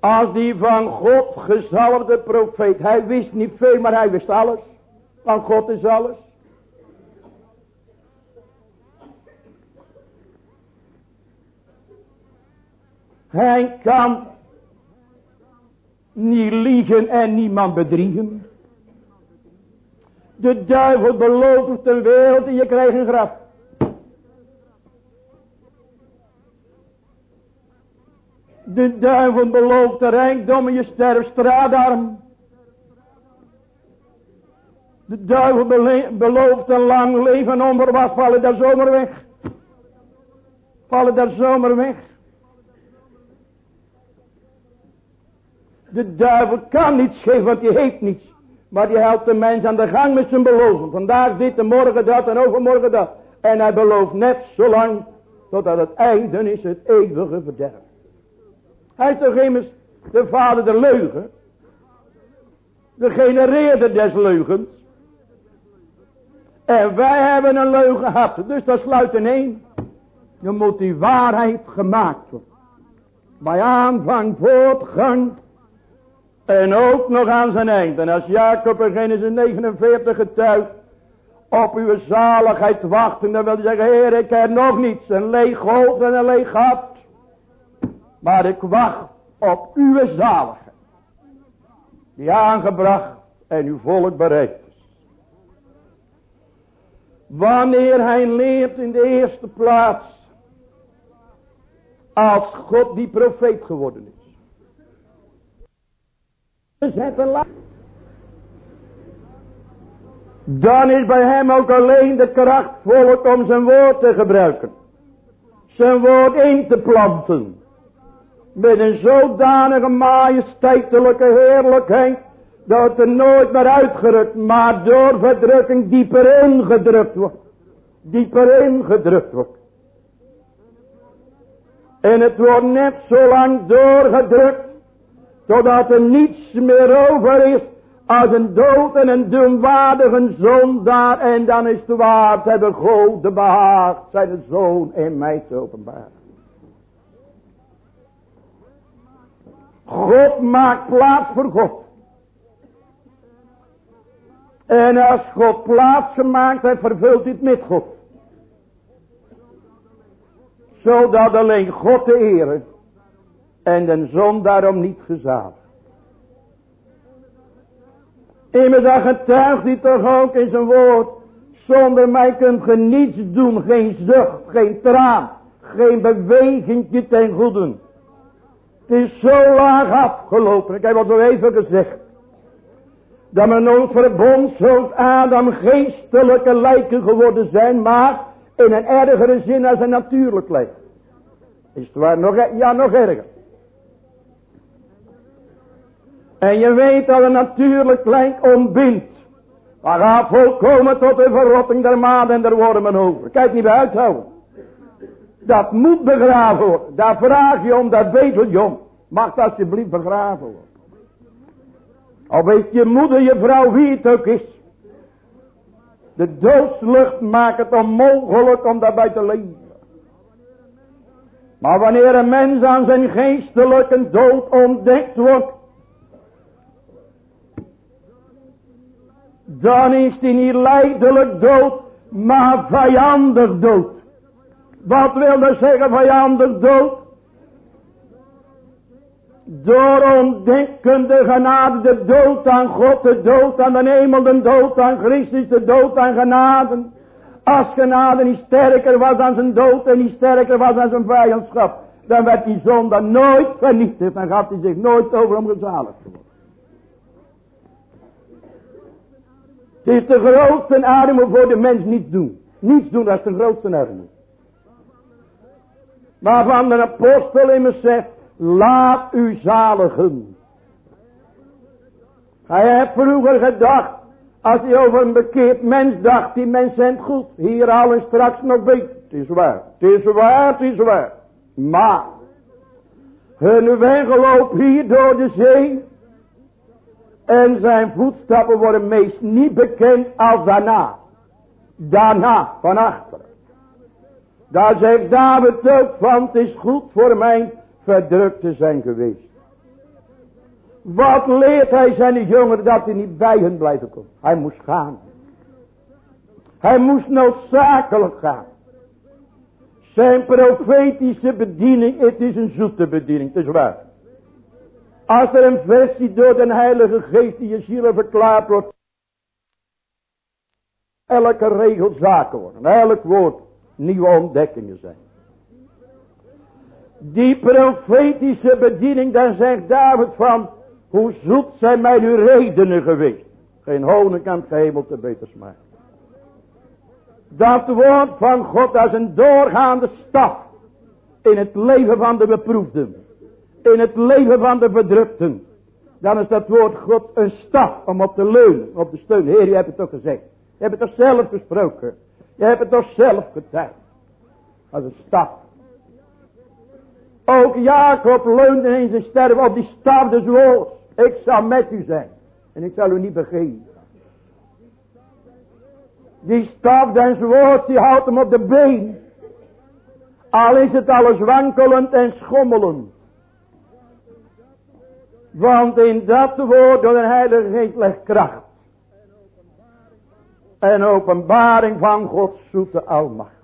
Speaker 2: als die van God gezalfde profeet. Hij wist niet veel, maar hij wist alles. Van God is alles. Hij kan niet liegen en niemand bedriegen. De duivel belooft de wereld en je krijgt een graf. De duivel belooft de rijkdom en je sterft straatarm. De duivel belooft een lang leven onverwacht vallen daar zomer weg. Vallen daar zomer weg. De duivel kan niets geven, want hij heeft niets. Maar die helpt de mens aan de gang met zijn beloven. Vandaag dit en morgen dat en overmorgen dat. En hij belooft net zo lang, totdat het einde is het eeuwige verderf. Hij is toch immers de vader der leugen. De genereerder des leugens. En wij hebben een leugen gehad. Dus dat sluit in één. Dan moet die waarheid gemaakt worden. Bij aanvang, voortgang. En ook nog aan zijn eind. En als Jacob in Genesis 49 getuigt. Op uw zaligheid wachten. Dan wil hij zeggen. Heer ik heb nog niets. Een leeg hoofd en een leeg hart. Maar ik wacht op uw zaligheid. Die aangebracht en uw volk bereikt is. Wanneer hij leert in de eerste plaats. Als God die profeet geworden is. Dan is bij hem ook alleen de kracht volk om zijn woord te gebruiken. Zijn woord in te planten. Met een zodanige majesteitelijke heerlijkheid. Dat er nooit meer uitgerukt, maar door verdrukking dieper ingedrukt wordt. Dieper ingedrukt wordt. En het wordt net zo lang doorgedrukt. Totdat er niets meer over is. Als een dood en een dumwaardige zondaar. En dan is het waard hebben God de behaagd zijn zoon in mij te openbaren. God maakt plaats voor God. En als God plaats gemaakt heeft, vervult dit met God. Zodat alleen God de ere en de zon daarom niet gezaagd. Immers dat getuigt hij toch ook in zijn woord. Zonder mij kunt ge niets doen. Geen zucht, geen traan. Geen beweging ten goede. Het is zo laag afgelopen. Ik heb al zo even gezegd. Dat men nooit verbond zoals Adam geestelijke lijken geworden zijn. Maar in een ergere zin als een natuurlijk lijk. Is het waar? Nog, e- ja, nog erger. En je weet dat een natuurlijk lijk ontbindt. Maar gaat volkomen tot de verrotting der maan en der wormen over. Kijk niet bij uithouden. Dat moet begraven worden. Daar vraag je om, dat weet je om. Mag dat alsjeblieft begraven worden. Al weet je moeder, je vrouw, wie het ook is. De doodslucht maakt het onmogelijk om daarbij te leven. Maar wanneer een mens aan zijn geestelijke dood ontdekt wordt. Dan is hij niet leidelijk dood, maar vijandig dood. Wat wil dat zeggen vijandig dood? Door ontdekkende genade de dood aan God, de dood aan de hemel, de dood aan Christus, de dood aan genade. Als genade niet sterker was dan zijn dood en niet sterker was dan zijn vijandschap. Dan werd die zonde nooit vernietigd en gaat hij zich nooit over om te. Het is de grootste armoede voor de mens niets doen. Niets doen, dat is de grootste. Maar van de apostel in me zegt, laat u zaligen. Hij heeft vroeger gedacht, als hij over een bekeerd mens dacht, die mens zijn goed. Hier al straks nog beter. Het is waar, het is waar, het is waar. Maar, hun wegloop hier door de zee, en zijn voetstappen worden meest niet bekend als daarna. Daarna, van achteren. Daar zegt David ook van, het is goed voor mij verdrukt te zijn geweest. Wat leert hij zijn jongeren dat hij niet bij hen blijven komt. Hij moest gaan. Hij moest noodzakelijk gaan. Zijn profetische bediening, het is een zoete bediening, het is waar. Als er een versie door de heilige geest die je ziel verklaard wordt. Elke regel zaken worden. Elk woord nieuwe ontdekkingen zijn. Die profetische bediening, daar zegt David van. Hoe zoet zijn mij uw redenen geweest. Geen honing kan het te beter smaken. Dat woord van God als een doorgaande stap. In het leven van de beproefden in het leven van de verdrukten. Dan is dat woord God een staf om op te leunen, op te steunen. Heer, je hebt het toch gezegd. Je hebt het toch zelf gesproken. Je hebt het toch zelf getuigd. Als een staf. Ook Jacob leunde in zijn sterven op die staf des woords. Ik zal met u zijn. En ik zal u niet begeven. Die staf des woords die houdt hem op de been. Al is het alles wankelend en schommelend. Want in dat woord door de Heilige Geest legt kracht. En openbaring van Gods zoete almacht.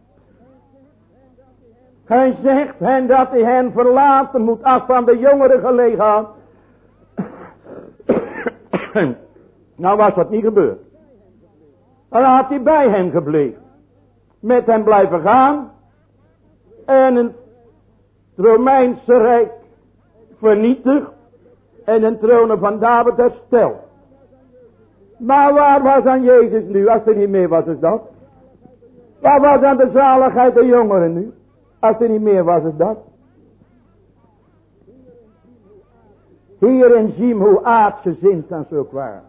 Speaker 2: Hij zegt hen dat hij hen verlaten moet als van de jongeren gelegen nou was dat niet gebeurd. Dan had hij bij hen gebleven. Met hen blijven gaan. En het Romeinse Rijk vernietigd en een tronen van David hersteld. Maar waar was dan Jezus nu, als er niet meer was is dat? Waar was dan de zaligheid der jongeren nu, als er niet meer was is dat? Hierin zien hoe aardse dan zo waren.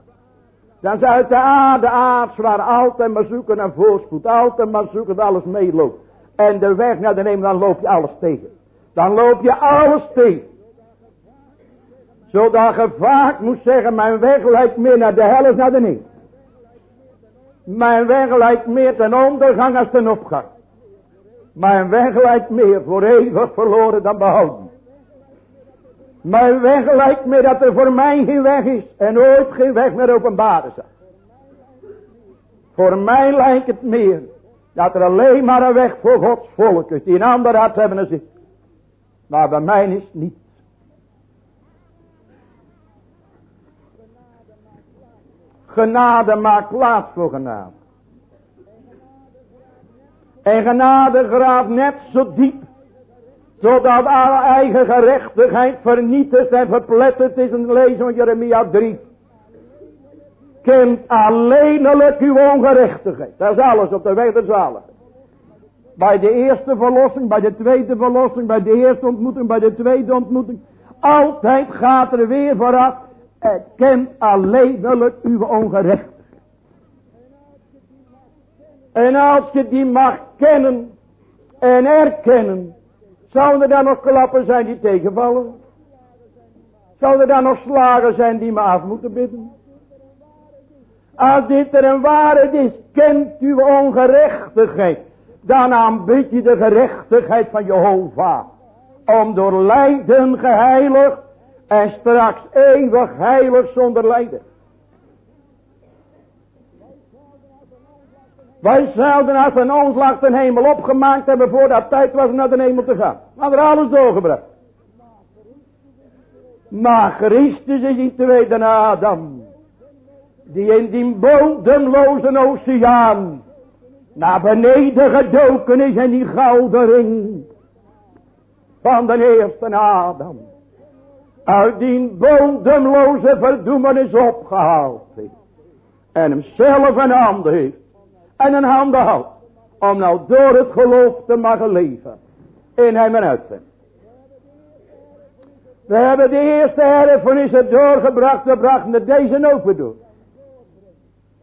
Speaker 2: Dan is uit de aarde aards waar altijd maar zoeken naar voorspoed. Altijd maar zoeken dat alles meeloopt. En de weg naar de neem, dan loop je alles tegen. Dan loop je alles tegen. Zodat je vaak moet zeggen, mijn weg lijkt meer naar de hel als naar de neem. Mijn weg lijkt meer ten ondergang als ten opgang. Mijn weg lijkt meer voor eeuwig verloren dan behouden. Mijn weg lijkt me dat er voor mij geen weg is. En ooit geen weg meer openbaren zal. Voor mij lijkt het meer. Dat er alleen maar een weg voor Gods volk is. Die een ander hart hebben dan. Maar bij mij is het niet. Genade maakt plaats voor genade. En genade graaft net zo diep zodat alle eigen gerechtigheid vernietigd en verpletterd is in het lezen van Jeremia 3. Kent alleenlijk uw ongerechtigheid. Dat is alles op de weg der zaligheid. Bij de eerste verlossing, bij de tweede verlossing, bij de eerste ontmoeting, bij de tweede ontmoeting. Altijd gaat er weer vooraf. Kent alleenlijk uw ongerechtigheid. En als je die mag kennen en erkennen Zouden er dan nog klappen zijn die tegenvallen? Zouden er dan nog slagen zijn die me af moeten bidden? Als dit er een waarheid is, kent uw ongerechtigheid. Dan aanbid je de gerechtigheid van Jehovah. Om door lijden geheiligd en straks eeuwig heilig zonder lijden. Wij zouden als een ons de hemel opgemaakt hebben voordat tijd was om naar de hemel te gaan. We hadden alles doorgebracht. Maar Christus is die tweede Adam. Die in die bodemloze oceaan naar beneden gedoken is in die gouden ring van de eerste Adam. Uit die bodemloze verdoemenis opgehaald heeft. En hem zelf een handen heeft en een handen houdt. Om nou door het geloof te mogen leven. In hem en uit hem. We hebben de eerste erfenissen doorgebracht. We brachten deze ook weer door.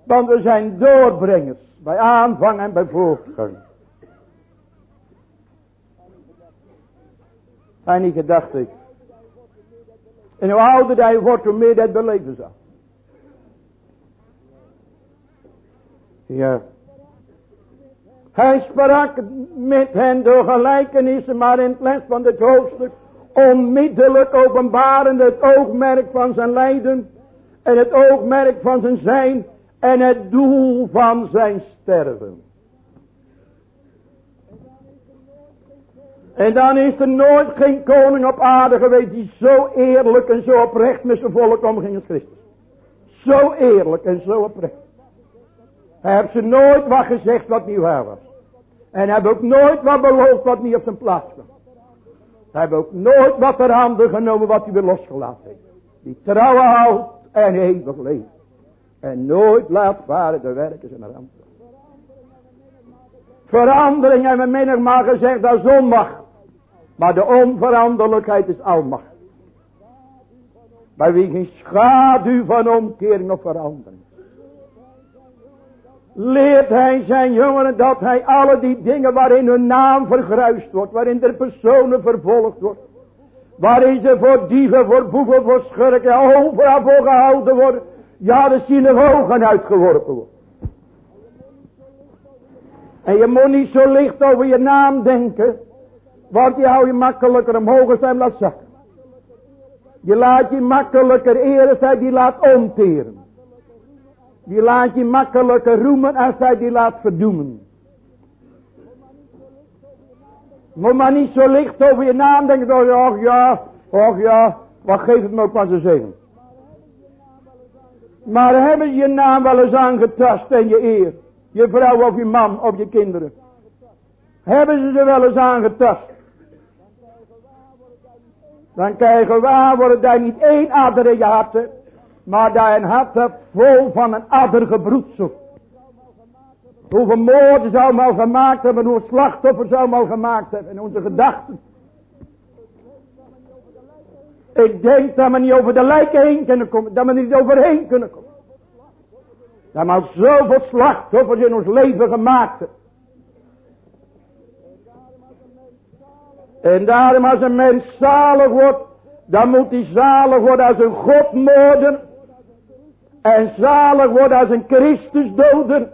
Speaker 2: Want we zijn doorbrengers. Bij aanvang en bij voortgang. En niet gedacht ik. En hoe ouder hij wordt, hoe meer dat beleven zal. Ja. Hij sprak met hen door gelijkenissen, maar in het les van dit hoofdstuk onmiddellijk openbarende het oogmerk van zijn lijden en het oogmerk van zijn zijn en het doel van zijn sterven. En dan is er nooit geen koning op aarde geweest die zo eerlijk en zo oprecht met zijn volk omging als Christus. Zo eerlijk en zo oprecht. Hij heeft ze nooit wat gezegd wat niet waar was. En hebben ook nooit wat beloofd wat niet op zijn plaats kwam. Hij hebben ook nooit wat ter handen genomen wat hij weer losgelaten heeft. Die trouwen houdt en eeuwig leeft. En nooit laat varen de werken zijn rampen. Verandering hebben we menigmaal gezegd dat onmacht. Maar de onveranderlijkheid is almacht. Bij wie geen schaduw van omkering of verandering leert hij zijn jongeren dat hij alle die dingen waarin hun naam vergruist wordt, waarin de personen vervolgd wordt, waarin ze voor dieven, voor boeven, voor schurken, overal voor gehouden worden, ja de synagogen uitgeworpen worden. En je moet niet zo licht over je naam denken, want die hou je makkelijker omhoog als hij laat zakken. Je laat je makkelijker eren, zij die laat omteren. Die laat je makkelijker roemen als hij die laat verdoemen. Moet maar niet zo licht over je naam denken. Och ja, och ja, wat geeft het me ook van zijn zegen. Maar hebben je naam wel eens aangetast en je eer. Je vrouw of je man of je kinderen. Hebben ze ze wel eens aangetast. Dan krijgen we worden dat niet één adder in je hart. Maar dat een hart vol van een adderige broedsel. Hoeveel moorden zou men al gemaakt hebben. Hoeveel slachtoffer zou men al gemaakt hebben. In onze gedachten. Ik denk dat we niet over de lijken heen kunnen komen. Dat we niet overheen kunnen komen. Dat we al zoveel slachtoffers in ons leven gemaakt hebben. En daarom als een mens zalig wordt. Dan moet hij zalig worden als een godmoorder. En zalig worden als een Christusdoder.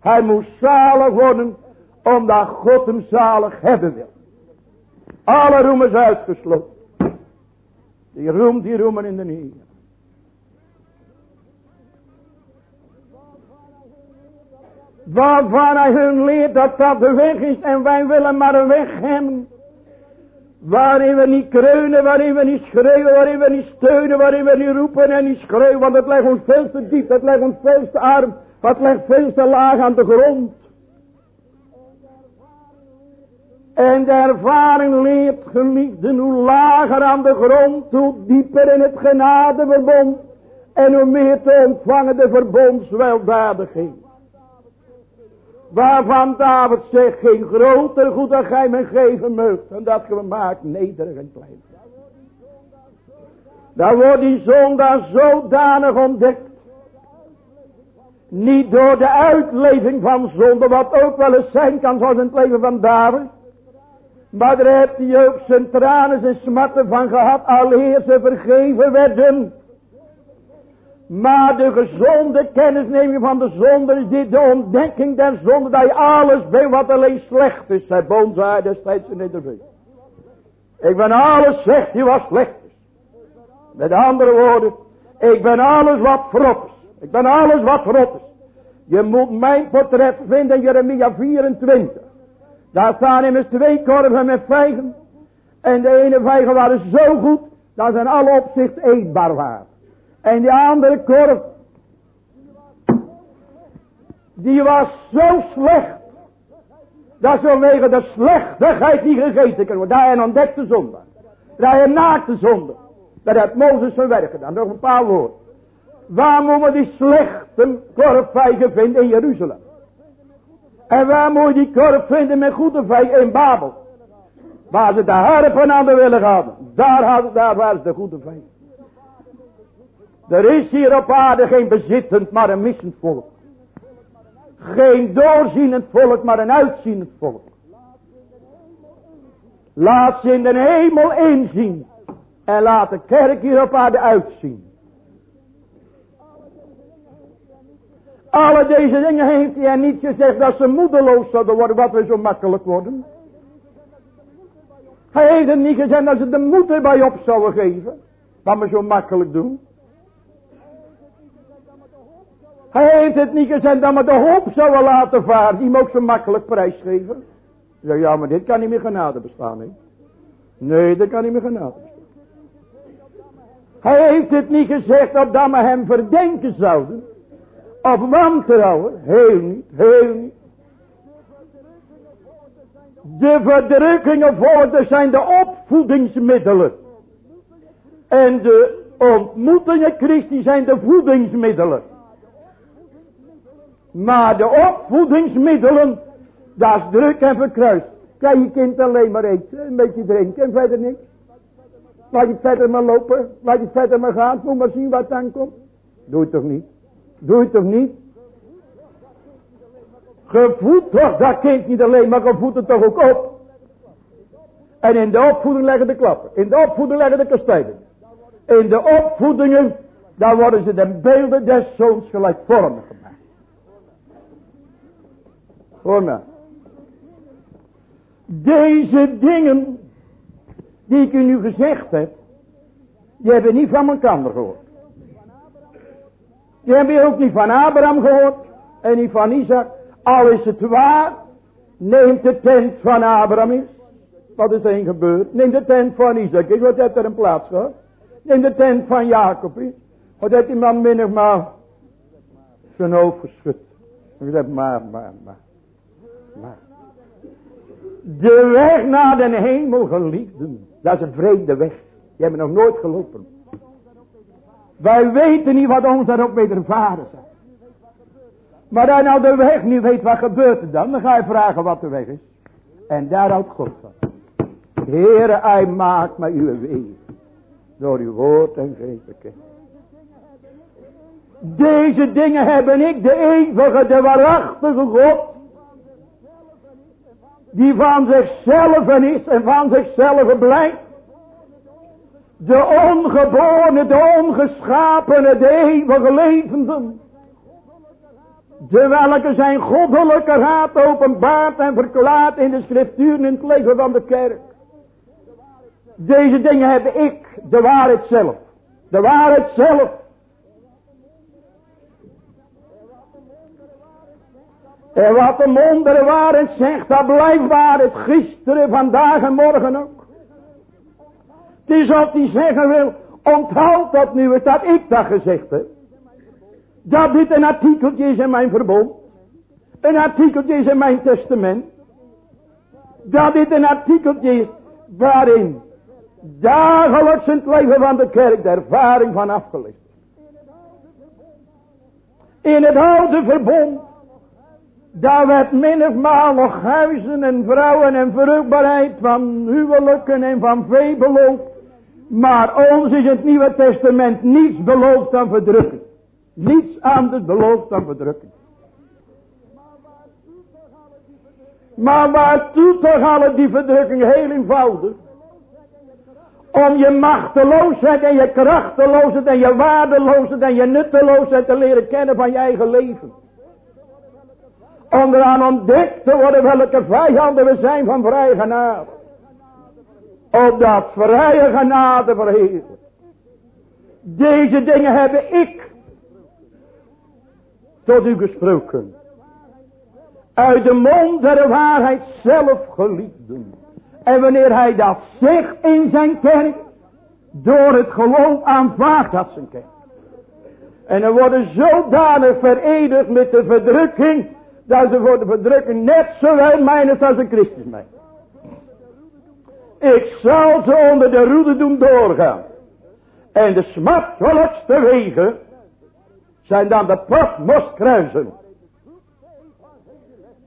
Speaker 2: Hij moet zalig worden omdat God hem zalig hebben wil. Alle roem is uitgesloten. Die roem, die roemen in de Heer. Waarvan hij hun leert dat dat de weg is en wij willen maar een weg hebben. Waarin we niet kreunen, waarin we niet schreeuwen, waarin we niet steunen, waarin we niet roepen en niet schreeuwen. Want het ligt ons veel te diep, het ligt ons veel te arm, het ligt veel te laag aan de grond. En de ervaring leert geliefden hoe lager aan de grond, hoe dieper in het genadeverbond. En hoe meer te ontvangen de verbondsweldadigheid. Waarvan David zegt, geen groter goed dan gij me geven meugt. En dat ge me maakt nederig en klein. Dan wordt die zondaar zodanig ontdekt. Niet door de uitleving van zonde, wat ook wel eens zijn kan zoals in het leven van David. Maar daar heeft hij ook zijn tranen, zijn smarten van gehad, alheer ze vergeven werden. Maar de gezonde kennisneming van de zonde is dit de ontdekking der zonde. Dat je alles bent wat alleen slecht is. Zei Bonzaai destijds in interview. Ik ben alles, zegt hij, wat slecht is. Met andere woorden. Ik ben alles wat verrot is. Ik ben alles wat verrot is. Je moet mijn portret vinden in Jeremia 24. Daar staan immers twee korven met vijgen. En de ene vijgen waren zo goed. Dat ze in alle opzicht eetbaar waren. En die andere korf. Die was zo slecht. Dat ze vanwege de slechtigheid niet gegeten kan worden. Daar een ontdekte zonde. Daar een naakte zonde. Dat heeft Mozes zijn werk gedaan. Nog een paar woorden. Waar moeten we die slechte korfvijgen vinden in Jeruzalem? En waar moet je die korf vinden met goede vijgen in Babel? Waar ze de harpen aan de willen gaan. Daar, hadden, daar waren ze de goede vijgen. Er is hier op aarde geen bezittend, maar een missend volk. Geen doorzienend volk, maar een uitzienend volk. Laat ze in de hemel inzien. En laat de kerk hier op aarde uitzien. Alle deze dingen heeft hij niet gezegd dat ze moedeloos zouden worden, wat we zo makkelijk worden. Hij heeft het niet gezegd dat ze de moed erbij op zouden geven, wat we zo makkelijk doen. Hij heeft het niet gezegd dat we de hoop zouden laten varen. Die ook zo makkelijk prijsgeven. Ja, ja, maar dit kan niet meer genade bestaan. Hè? Nee, dat kan niet meer genade bestaan. Hij heeft het niet gezegd opdat we hem verdenken zouden. Of wantrouwen. Heel niet, heel niet. De verdrukkingen voor zijn de opvoedingsmiddelen. En de ontmoetingen Christi zijn de voedingsmiddelen. Maar de opvoedingsmiddelen, dat is druk en verkruist. Kan je kind alleen maar eten, een beetje drinken en verder niks. Laat je verder maar lopen, laat je verder maar gaan, moet maar zien wat dan komt. Doe het toch niet? Doe het toch niet? Gevoed toch dat kind niet alleen, maar gevoed het toch ook op. En in de opvoeding leggen de klappen. In de opvoeding leggen de kastijden. In de opvoedingen, daar worden ze de beelden des zoons gelijkvormig. Hoor. Deze dingen die ik u nu gezegd heb, die hebben niet van elkaar gehoord. Die hebben ook niet van Abraham gehoord en niet van Isaac. Al is het waar, neemt de tent van Abraham is. Wat is er gebeurd? Neem de tent van Isaac is. Wat heeft er een plaats gehad? Neem de tent van Jacob is. Wat heeft die man min of maar zijn hoofd geschud. En gezegd, maar, maar, maar. De weg naar de hemel, geliefden. Dat is een vreemde weg. Die hebben nog nooit gelopen. Wij weten niet wat ons daarop wedervaren zijn. Maar als nou de weg niet weet, wat gebeurt er dan? Dan ga je vragen wat de weg is. En daar houdt God van. Heere, hij maakt mij uw weg. Door uw woord en geest. Deze dingen hebben ik, de eeuwige, de waarachtige God. Die van zichzelf is en van zichzelf blijft. De ongeborene, de ongeschapene, de eeuwige levenden. De welke zijn goddelijke raad openbaart en verklaart in de schrifturen in het leven van de kerk. Deze dingen heb ik, de waarheid zelf. De waarheid zelf. En wat de waarheid zegt, dat blijft waarheid gisteren, vandaag en morgen ook. Het is wat hij zeggen wil, onthoud dat nu eens dat ik dat gezegd heb. Dat dit een artikeltje is in mijn verbond. Een artikeltje is in mijn testament. Dat dit een artikeltje is waarin dagelijks in het leven van de kerk de ervaring van afgelegd. In het oude verbond, daar werd nog huizen en vrouwen en vruchtbaarheid van huwelijken en van vee beloofd. Maar ons is het Nieuwe Testament niets beloofd dan verdrukken. Niets anders beloofd dan verdrukking. Maar waartoe toch alle die verdrukking heel eenvoudig? Om je machteloosheid en je krachteloosheid en je waardeloosheid en je nutteloosheid te leren kennen van je eigen leven. Om eraan ontdekt te worden welke vijanden we zijn van vrije genade. Opdat vrije genade verheerlijkt. Deze dingen heb ik tot u gesproken. Uit de mond der waarheid zelf geliefden. En wanneer hij dat zegt in zijn kerk, door het geloof aanvaardt dat zijn kerk. En er worden zodanig veredigd met de verdrukking, dat ze voor de net zowel mijnen als een Christus mij. Ik zal ze onder de roede doen doorgaan. En de smartvolste wegen zijn dan de Patmoskruisen.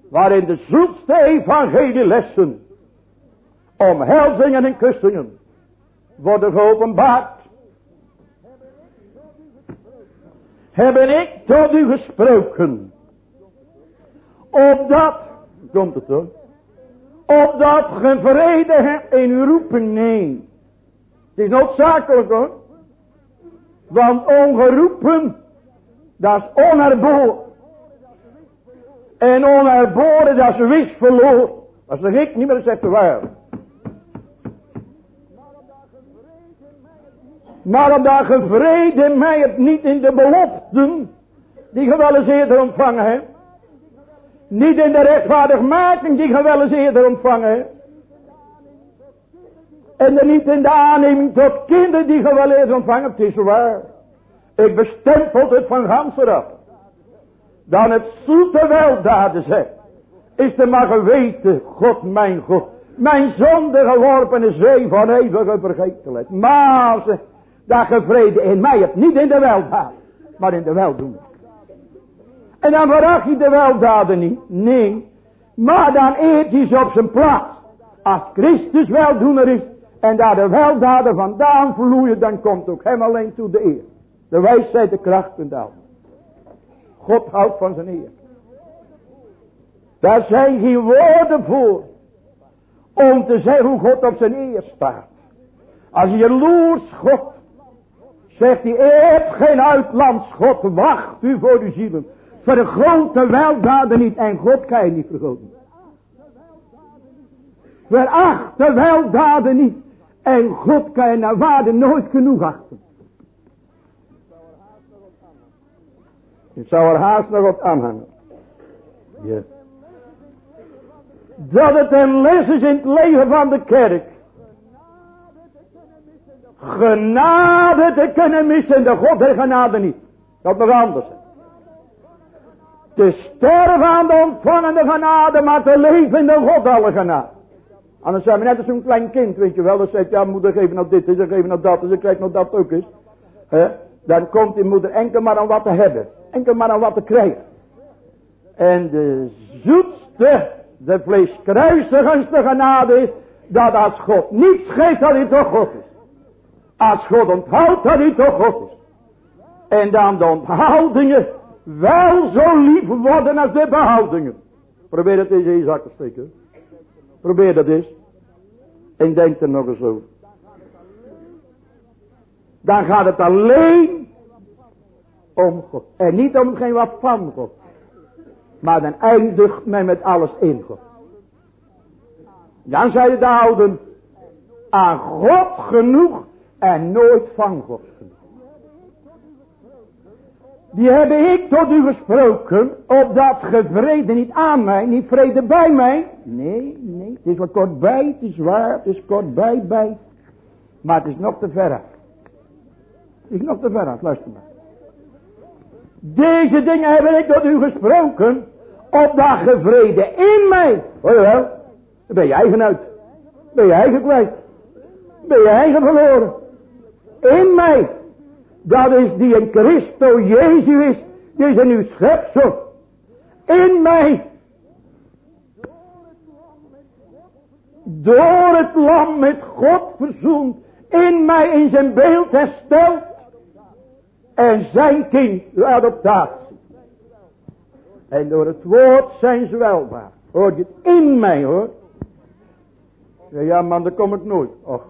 Speaker 2: Waarin de zoetste evangelielessen, omhelzingen en kussingen worden geopenbaard. Hebben ik tot u gesproken. Opdat, komt het hoor. Opdat ge vrede hebt in roepen. Nee. Het is noodzakelijk hoor. Want ongeroepen dat is onherboren. En onherboren, dat is wis verloren. Dat zeg ik niet meer, de waar. Maar omdat gevrede mij het niet in de beloften, die je wel eens eerder ontvangen hebt. Niet in de rechtvaardigmaking die je wel eens eerder ontvangen. En niet in de aanneming tot kinderen die je wel eens ontvangen het is waar. Ik bestempel het van ganser af. Dan het zoete weldaden zegt. Is te maar geweten, God mijn God. Mijn zonde geworpen zee van eeuwige vergetelheid. Maar ze, dat gevrede in mij hebt. Niet in de weldaad. Maar in de weldoening. En dan veracht je de weldaden niet. Nee. Maar dan eert hij ze op zijn plaats. Als Christus weldoener is. En daar de weldaden vandaan vloeien. Dan komt ook hem alleen toe de eer. De wijsheid, de kracht en de God houdt van zijn eer. Daar zijn geen woorden voor. Om te zeggen hoe God op zijn eer staat. Als je jaloers God. Zegt hij, eet geen uitlands God. Wacht u voor uw zielen. Vergroot de weldaden niet. En God kan je niet vergroten. Veracht de weldaden niet. En God kan je naar waarde nooit genoeg achten. Ik zou er haast nog op aanhangen. Ja. Dat het een les is in het leven van de kerk. Genade te kunnen missen. De God der genade niet. Dat nog anders. Te sterven aan de ontvangende genade. Maar te leven in de God alle genade. Anders zijn we net als zo'n klein kind, weet je wel. Dat zegt, ja moeder geef nou dit, ze geven nou dat, ze krijgt nou dat ook eens. Dan komt die moeder enkel maar aan wat te hebben. Enkel maar aan wat te krijgen. En de zoetste, de vleeskruisigste genade is, dat als God niets geeft, dat hij toch God is. Als God onthoudt, dat hij toch God is. En dan de onthoudingen wel zo lief worden als de behoudingen. Probeer het eens in je zak te steken. Probeer dat eens. En denk er nog eens over. Dan gaat het alleen om God. En niet om geen wat van God. Maar dan eindigt men met alles in God. Dan zeiden de ouden. Aan God genoeg en nooit van God genoeg. Die heb ik tot u gesproken, opdat ge vrede niet aan mij, niet vrede bij mij. Nee, nee, het is wat kort bij, het is waar, het is kort bij, bij. Maar het is nog te ver. Het is nog te ver luister maar. Deze dingen heb ik tot u gesproken, opdat ge vrede in mij. Hoor wel, ben je eigen uit. Ben je eigen kwijt. Ben je eigen verloren. In mij dat is die in Christo Jezus is. Die is een nieuw schepsel. In mij. Door het lam met God verzoend. In mij in zijn beeld hersteld. En zijn kind, de adoptatie. En door het woord zijn ze welbaar. Hoor je het in mij hoor. Ja man, daar kom ik nooit. Och,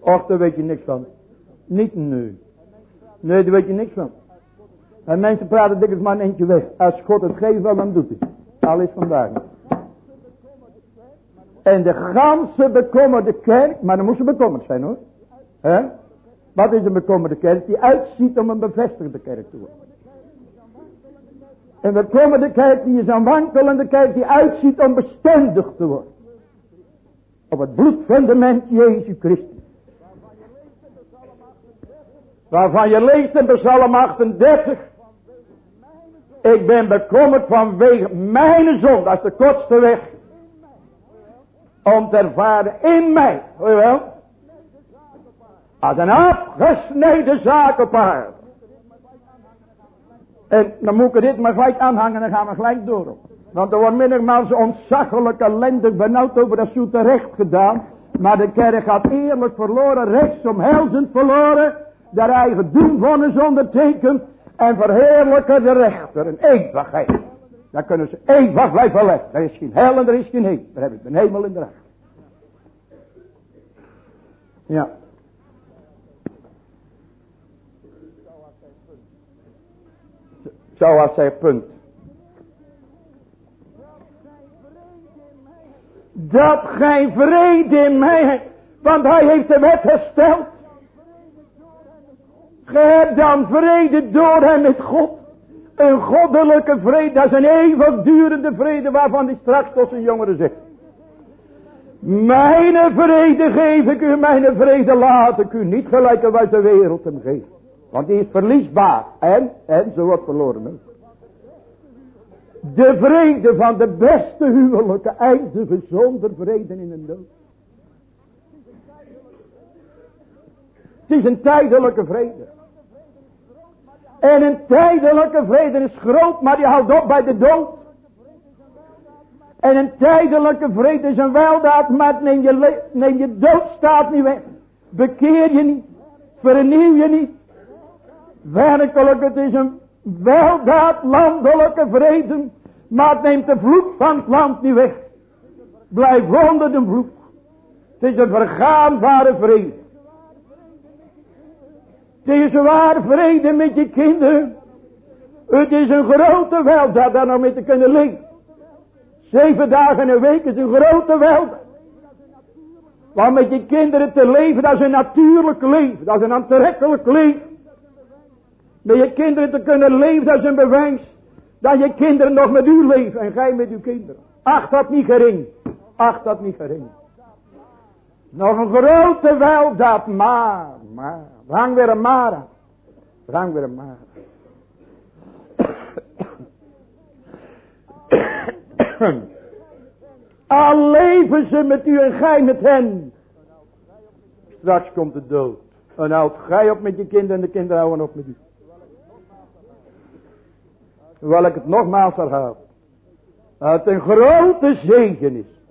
Speaker 2: och daar weet je niks van. Niet nu. Nee, daar weet je niks van. En mensen praten dikwijls maar een eentje weg. Als God het geeft wel, dan doet hij. Al is vandaag. En de ganse bekommerde kerk, maar dan moest ze bekommerd zijn hoor. Wat is een bekommerde kerk? Die uitziet om een bevestigde kerk te worden. Een bekommerde kerk die is een wankelende kerk die uitziet om bestendig te worden. Op het bloedfundament Jezus Christus. Waarvan je leest in Psalm 38. Ik ben bekommerd vanwege mijn zon. Dat is de kortste weg. Om te ervaren in mij. Hoor je wel? Als een afgesneden zakenpaard. En dan moet ik dit maar gelijk aanhangen. Dan gaan we gelijk door. Want er wordt mindermaals ontzaglijk ellendig benauwd over dat zoete recht gedaan. Maar de kerk gaat eerlijk verloren. Rechtsomhelzend verloren der eigen doemvonnis ondertekent en verheerlijken de rechter een eeuwigheid. Daar kunnen ze eeuwig blijven leggen. Er is geen hel en er is geen hemel. Daar heb ik de hemel in de recht. Ja. Zoals zij punt. Dat gij vrede in mij hebt. Want hij heeft de wet hersteld. Ge dan vrede door hem met God. Een goddelijke vrede, dat is een eeuwigdurende vrede waarvan hij straks tot zijn jongeren zegt. Mijn vrede geef ik u, mijn vrede laat ik u niet gelijk uit de wereld hem geven. Want die is verliesbaar. En, en ze wordt verloren. De vrede van de beste huwelijke eindigen zonder vrede in een dood. Het is een tijdelijke vrede. En een tijdelijke vrede is groot, maar die houdt op bij de dood. En een tijdelijke vrede is een weldaad, maar neem je, je doodstaat niet weg. Bekeer je niet. Vernieuw je niet. Werkelijk, het is een weldaad landelijke vrede. Maar het neemt de vloek van het land niet weg. Blijf onder de vloek. Het is een vergaanbare vrede. Het is waar vrede met je kinderen. Het is een grote weldaad daar nog mee te kunnen leven. Zeven dagen in een week is een grote weldaad. Want met je kinderen te leven, dat is een natuurlijk leven. Dat is een aantrekkelijk leven. Met je kinderen te kunnen leven, dat is een bewijs. Dat je kinderen nog met u leven en gij met uw kinderen. Acht dat niet gering. Acht dat niet gering. Nog een grote weldaad, maar, maar. Rang weer een Mara. Rang weer een Mara. Al leven ze met u en gij met hen. Straks komt de dood. En houdt gij op met je kinderen en de kinderen houden op met u. Terwijl ik het nogmaals herhaal. Het een grote zegen is.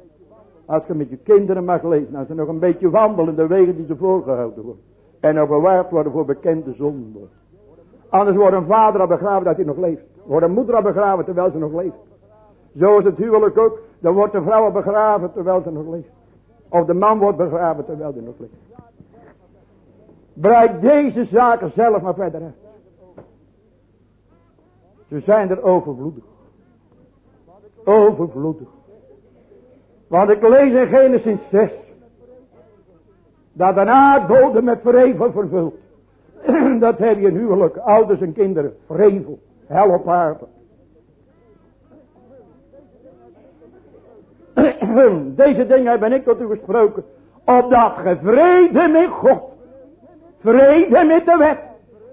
Speaker 2: Als je met je kinderen mag leven. Als ze nog een beetje wandelen de wegen die ze voorgehouden worden. En nog bewaard worden voor bekende zonden. Anders wordt een vader al begraven dat hij nog leeft. Wordt een moeder al begraven terwijl ze nog leeft. Zo is het huwelijk ook. Dan wordt de vrouw begraven terwijl ze nog leeft. Of de man wordt begraven terwijl hij nog leeft. Breid deze zaken zelf maar verder uit. Ze zijn er overvloedig. Overvloedig. Want ik lees in Genesis 6. Dat een aardbode met vrevel vervult. dat heb je huwelijk, ouders en kinderen. Vrevel, hel. Deze dingen ben ik tot u gesproken. Opdat ge vrede met God. Vrede met de wet.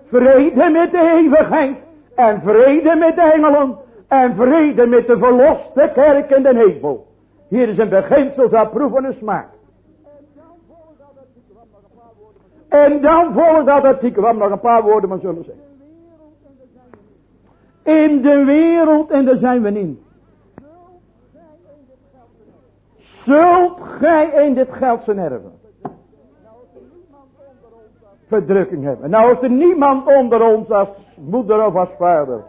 Speaker 2: Vrede met de eeuwigheid. En vrede met de engelen. En vrede met de verloste kerk in de hemel. Hier is een beginsel dat proeven en smaak. En dan volgt dat artikel, waar nog een paar woorden van zullen zeggen. In de wereld, en daar zijn we in. Zult gij in dit geld zijn erven. Verdrukking hebben. Nou is er niemand onder ons als moeder of als vader.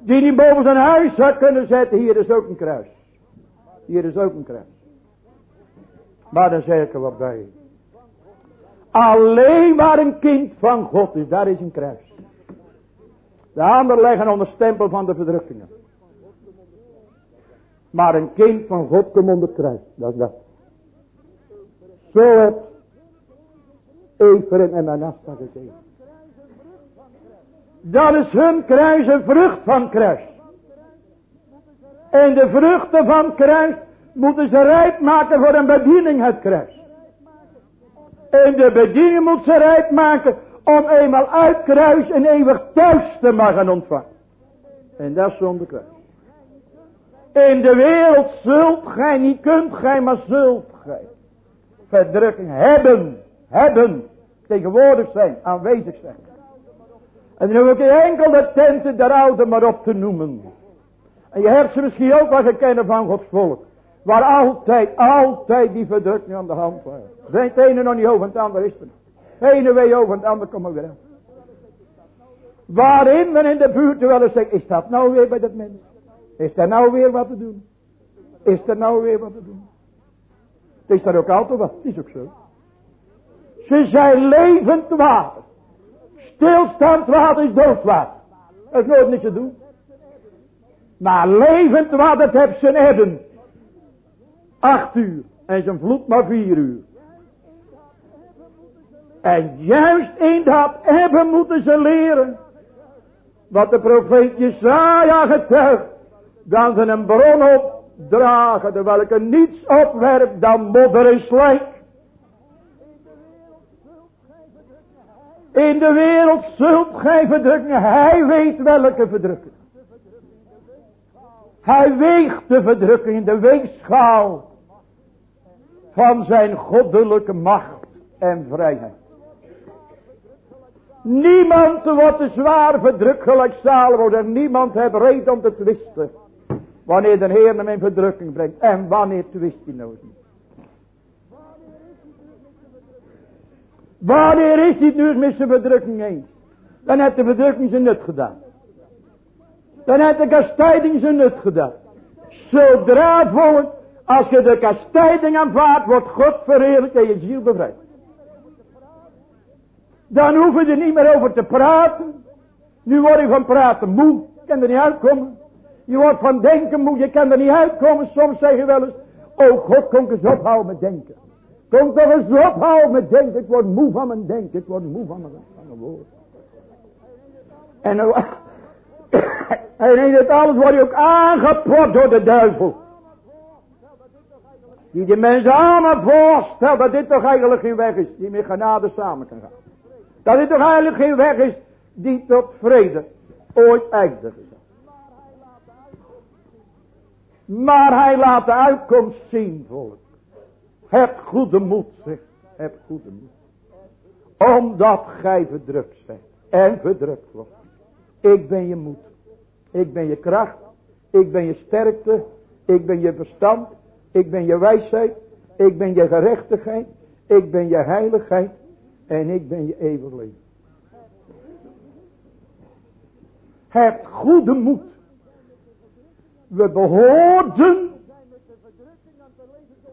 Speaker 2: Die niet boven zijn huis zou kunnen zetten. Hier is ook een kruis. Hier is ook een kruis. Maar dan zeg ik wat bij. Alleen maar een kind van God is, daar is een kruis. De anderen leggen onder stempel van de verdrukkingen. Maar een kind van God komt onder kruis. Dat is dat. Zo het Ephraim en Manasseh gezegd. Dat is hun kruis een vrucht van kruis. En de vruchten van kruis moeten ze rijp maken voor een bediening het kruis. En de bediening moet ze rijp maken om eenmaal uit kruis een eeuwig thuis te mogen ontvangen. En dat is zonder kruis. In de wereld zult gij, niet kunt gij, maar zult gij. Verdrukking hebben, hebben, tegenwoordig zijn, aanwezig zijn. En dan hoef ik enkel de tenten der oude maar op te noemen. En je hebt misschien ook wel gekend van Gods volk. Waar altijd, altijd die verdrukking aan de hand was. Het ene nog niet over het andere is er. Ene weer over het andere komen weer. Waarin men in de buurt wel eens zegt, is dat nou weer bij dat mens? Is er nou weer wat te doen? Is er nou weer wat te doen? Is daar ook altijd wat, het is ook zo. Ze zijn levend water. Stilstaand water is doodwater. Dat is nooit niets te doen. Maar levend water, dat heeft zijn hebben. Acht uur. En zijn vloed maar vier uur. En juist in dat hebben moeten ze leren. Wat de profeet Jesaja getuigt. Dat ze een bron opdragen. De welke niets opwerpt dan modder en slijk. In de wereld zult gij verdrukken. Hij weet welke verdrukken. Hij weegt de verdrukking in de weegschaal van zijn goddelijke macht en vrijheid. Niemand wordt te zwaar verdrukt gelijk Salomo. En niemand heeft reden om te twisten. Wanneer de Heer hem in verdrukking brengt. En wanneer twist hij niet. Wanneer is hij nu met zijn verdrukking eens? Dan heeft de verdrukking zijn nut gedaan. Dan heeft de kastijding zijn nut gedaan. Zodra volgt, als je de kastijding aanvaardt, wordt God verheerlijk en je ziel bevrijd. Dan hoeven je er niet meer over te praten. Nu word je van praten moe. Je kan er niet uitkomen. Je wordt van denken moe. Je kan er niet uitkomen. Soms zeg je wel eens. Oh God, kom eens ophouden met denken. Kom toch eens ophouden met denken. Ik word moe van mijn denken. Ik word moe van mijn, woord. En, en in dit alles word je ook aangepot door de duivel. Die de mensen allemaal voorstelt dat dit toch eigenlijk geen weg is. Die met genade samen kan gaan. Dat dit toch eigenlijk geen weg is die tot vrede ooit eindigt. Maar hij laat de uitkomst zien, volk. Heb goede moed, zegt. Heb goede moed. Omdat gij verdrukt bent. En verdrukt wordt. Ik ben je moed. Ik ben je kracht. Ik ben je sterkte. Ik ben je verstand. Ik ben je wijsheid. Ik ben je gerechtigheid. Ik ben je heiligheid. En ik ben je eeuwig. Heb goede moed. We behoorden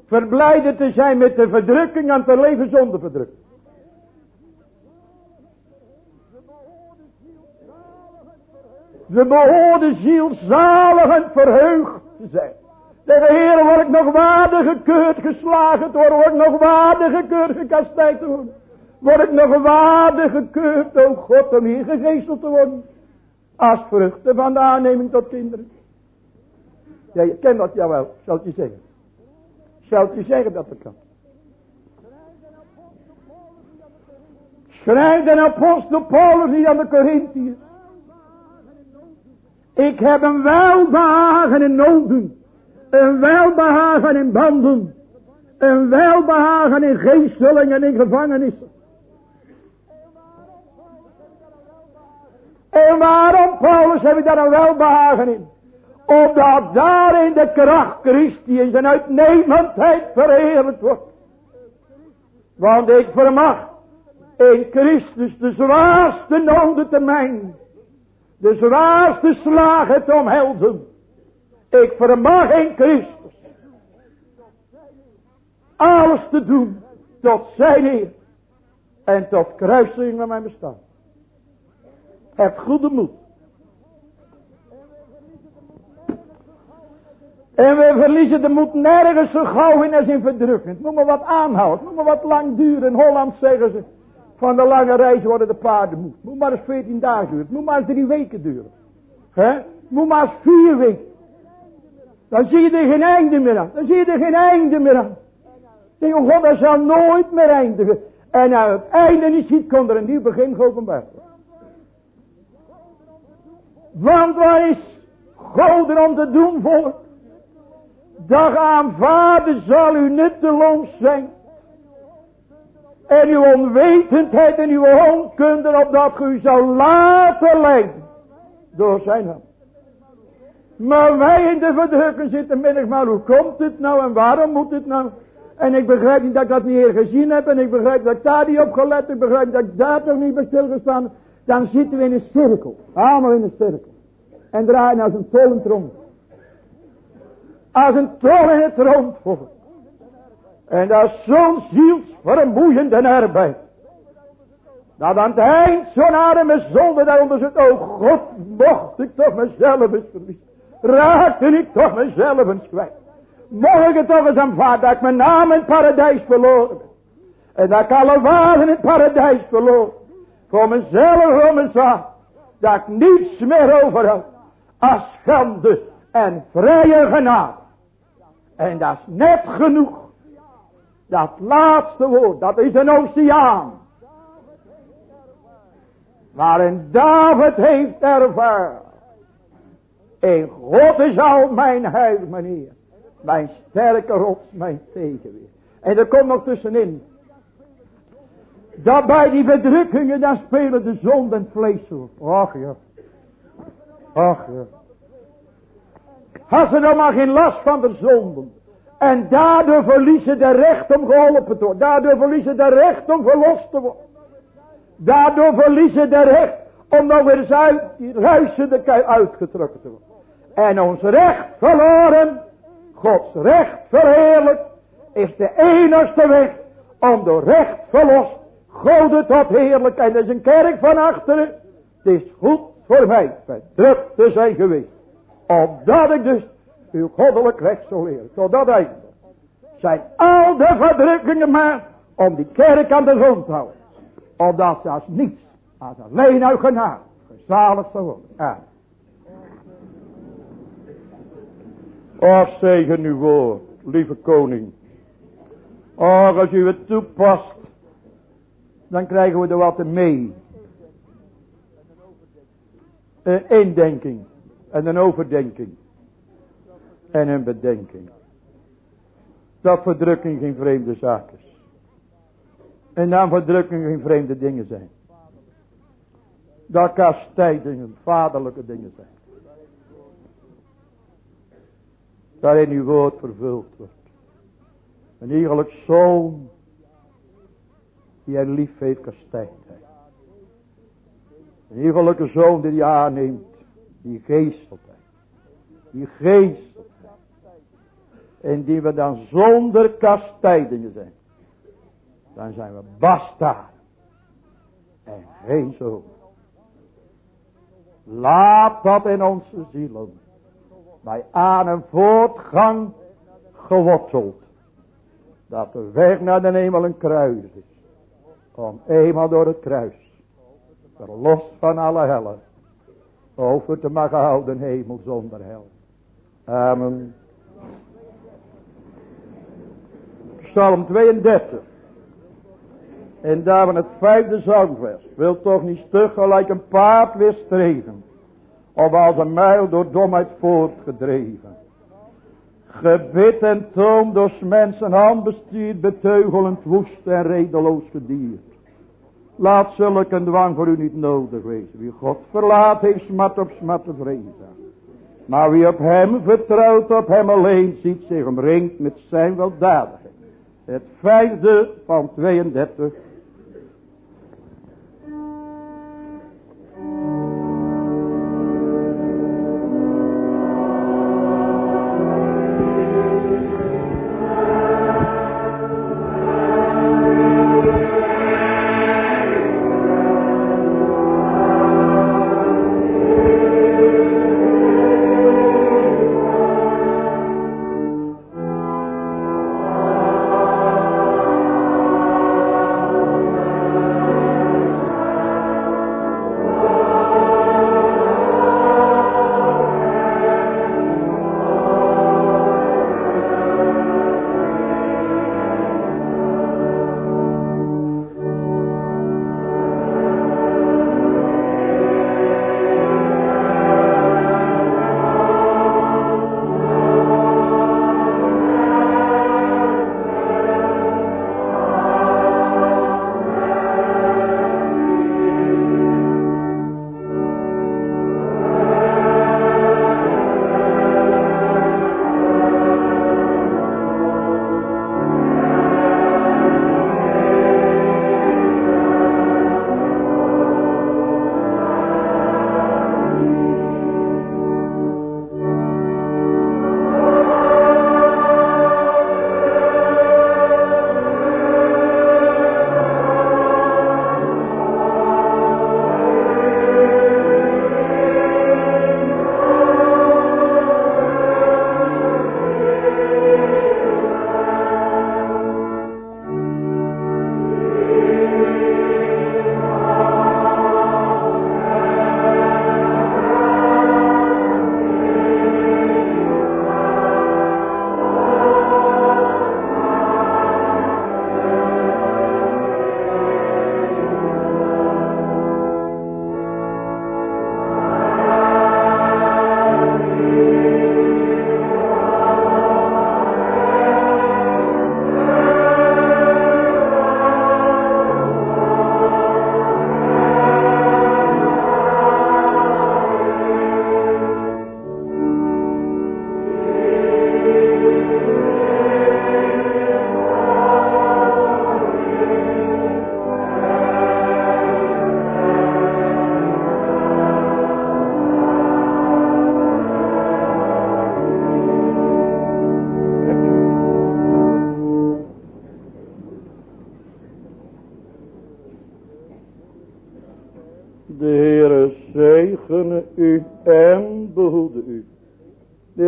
Speaker 2: verblijden te zijn met de verdrukking en te leven zonder verdrukking. We behoorden zielzalig en verheugd te zijn. De Heer word ik nog waardig gekeurd geslagen te worden. Word ik nog waardig gekeurd gekastijd te worden. Word ik nog waardig gekeurd, o God, om hier gegeesteld te worden. Als vruchten van de aanneming tot kinderen. Ja, je kent dat jawel, zal je zeggen. Zal je zeggen dat dat kan. Schrijf de apostel Paulus niet aan de Corinthiërs. Ik heb een welbehagen in noden. Een welbehagen in banden. Een welbehagen in geestelingen en in gevangenissen. En waarom, Paulus, heb daar een welbehagen in? Omdat daarin de kracht Christi in zijn uitnemendheid verheerlijkt wordt. Want ik vermag in Christus de zwaarste noden te mijn. De zwaarste slagen te omhelzen. Ik vermag in Christus. Alles te doen tot zijn. En tot kruising van mijn bestaan. Heb goede moed. En we verliezen de moed nergens zo gauw in als in verdrukking. Het moet maar wat aanhouden. Het moet maar wat lang duren. In Holland zeggen ze. Van de lange reis worden de paarden moe. Het moet maar eens 14 dagen duren. Moet maar eens drie weken duren. He? Het moet maar eens vier weken. Dan zie je er geen einde meer aan. Dan zie je er geen einde meer aan. Denk, oh God, dat zal nooit meer eindigen. En aan het einde niet ziet, komt er een nieuw begin geopenbaard Want wat is God er om te doen voor? Dag aan vader zal u nutteloos zijn. En uw onwetendheid en uw onkunde opdat u zou laten leiden. Door zijn hand. Maar wij in de verdrukking zitten middag, maar hoe komt het nou en waarom moet het nou? En ik begrijp niet dat ik dat niet eerder gezien heb. En ik begrijp dat ik daar niet op gelet. Ik begrijp dat ik daar toch niet bij stilgestaan Dan zitten we in een cirkel. Allemaal in een cirkel. En draaien als een tol rond. Als een tol in het rond. En dat is zo'n zielsvermoeiende arbeid. Dat aan het eind zo'n arme zonde daaronder zit. Oh God, mocht ik toch mezelf eens verliezen. Raakte ik toch mezelf eens kwijt. Mocht toch eens aanvaarden dat ik mijn naam in het paradijs verloren En dat ik alle waarden in het paradijs verloor. Voor mezelf, voor mezelf. Dat ik niets meer over had. Als schande en vrije genade. En dat is net genoeg. Dat laatste woord, dat is een oceaan. Waarin David heeft ervaren. In God is al mijn heil, meneer. Mijn sterke rots, mijn tegenweer. En er komt nog tussenin. Dat bij die verdrukkingen, dan spelen de zon en vlees op. Ach ja. Ach ja. Had ze dan maar geen last van de zonden. En daardoor verliezen de recht om geholpen te worden. Daardoor verliezen de recht om verlost te worden. Daardoor verliezen de recht om nog weer eens uit die ruisende kei uitgetrokken te worden. En ons recht verloren, Gods recht verheerlijk, is de enigste weg om door recht verlost God tot heerlijkheid. Dat is een kerk van achteren. Het is goed voor mij verdrukt te zijn geweest. Opdat ik dus uw goddelijk recht zal leren. Tot dat einde zijn al de verdrukkingen maar om die kerk aan de grond te houden. Opdat ze als niets, als alleen uit genade, gezaligd zal worden. Amen. Och, zegen uw woord, lieve koning. Och, als u het toepast, dan krijgen we er wat mee. Een indenking en een overdenking. en hun bedenking. Dat verdrukking geen vreemde zaak is. En dan verdrukking geen vreemde dingen zijn. Dat kastijdingen vaderlijke dingen zijn. Daarin uw woord vervuld wordt. Een eigenlijk zoon die hij lief heeft kastijd. Een iegelijke zoon die hij aanneemt. Die geestelt hij. Die geestelt hij. En die we dan zonder kastijdingen zijn. Dan zijn we basta. En geen zoon. Laat dat in onze zielen. Bij aan en voortgang geworteld. Dat de weg naar de hemel een kruis is. Om eenmaal door het kruis verlost van alle hellen, over te mogen houden hemel zonder hel. Amen. Psalm 32. En daar van het vijfde zangvers. Wil toch niet stug gelijk een paard weerstreven. Of als een mijl door domheid voortgedreven. Gebit en toon door mensen handbestuurd, beteugelend woest en redeloos gedierd. Laat zulk een dwang voor u niet nodig wezen. Wie God verlaat heeft smat op smat te vrezen. Maar wie op hem vertrouwt, op hem alleen ziet zich omringd met zijn weldadigheid. Het vijfde van 32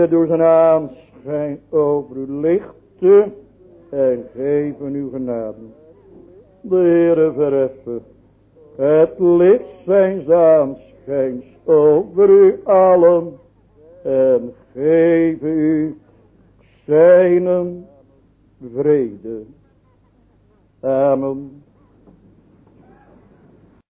Speaker 2: door zijn aanschijn over uw lichten en geven uw genade. De Heere verheffen het licht zijn aanschijns over u allen en geef u zijn vrede. Amen.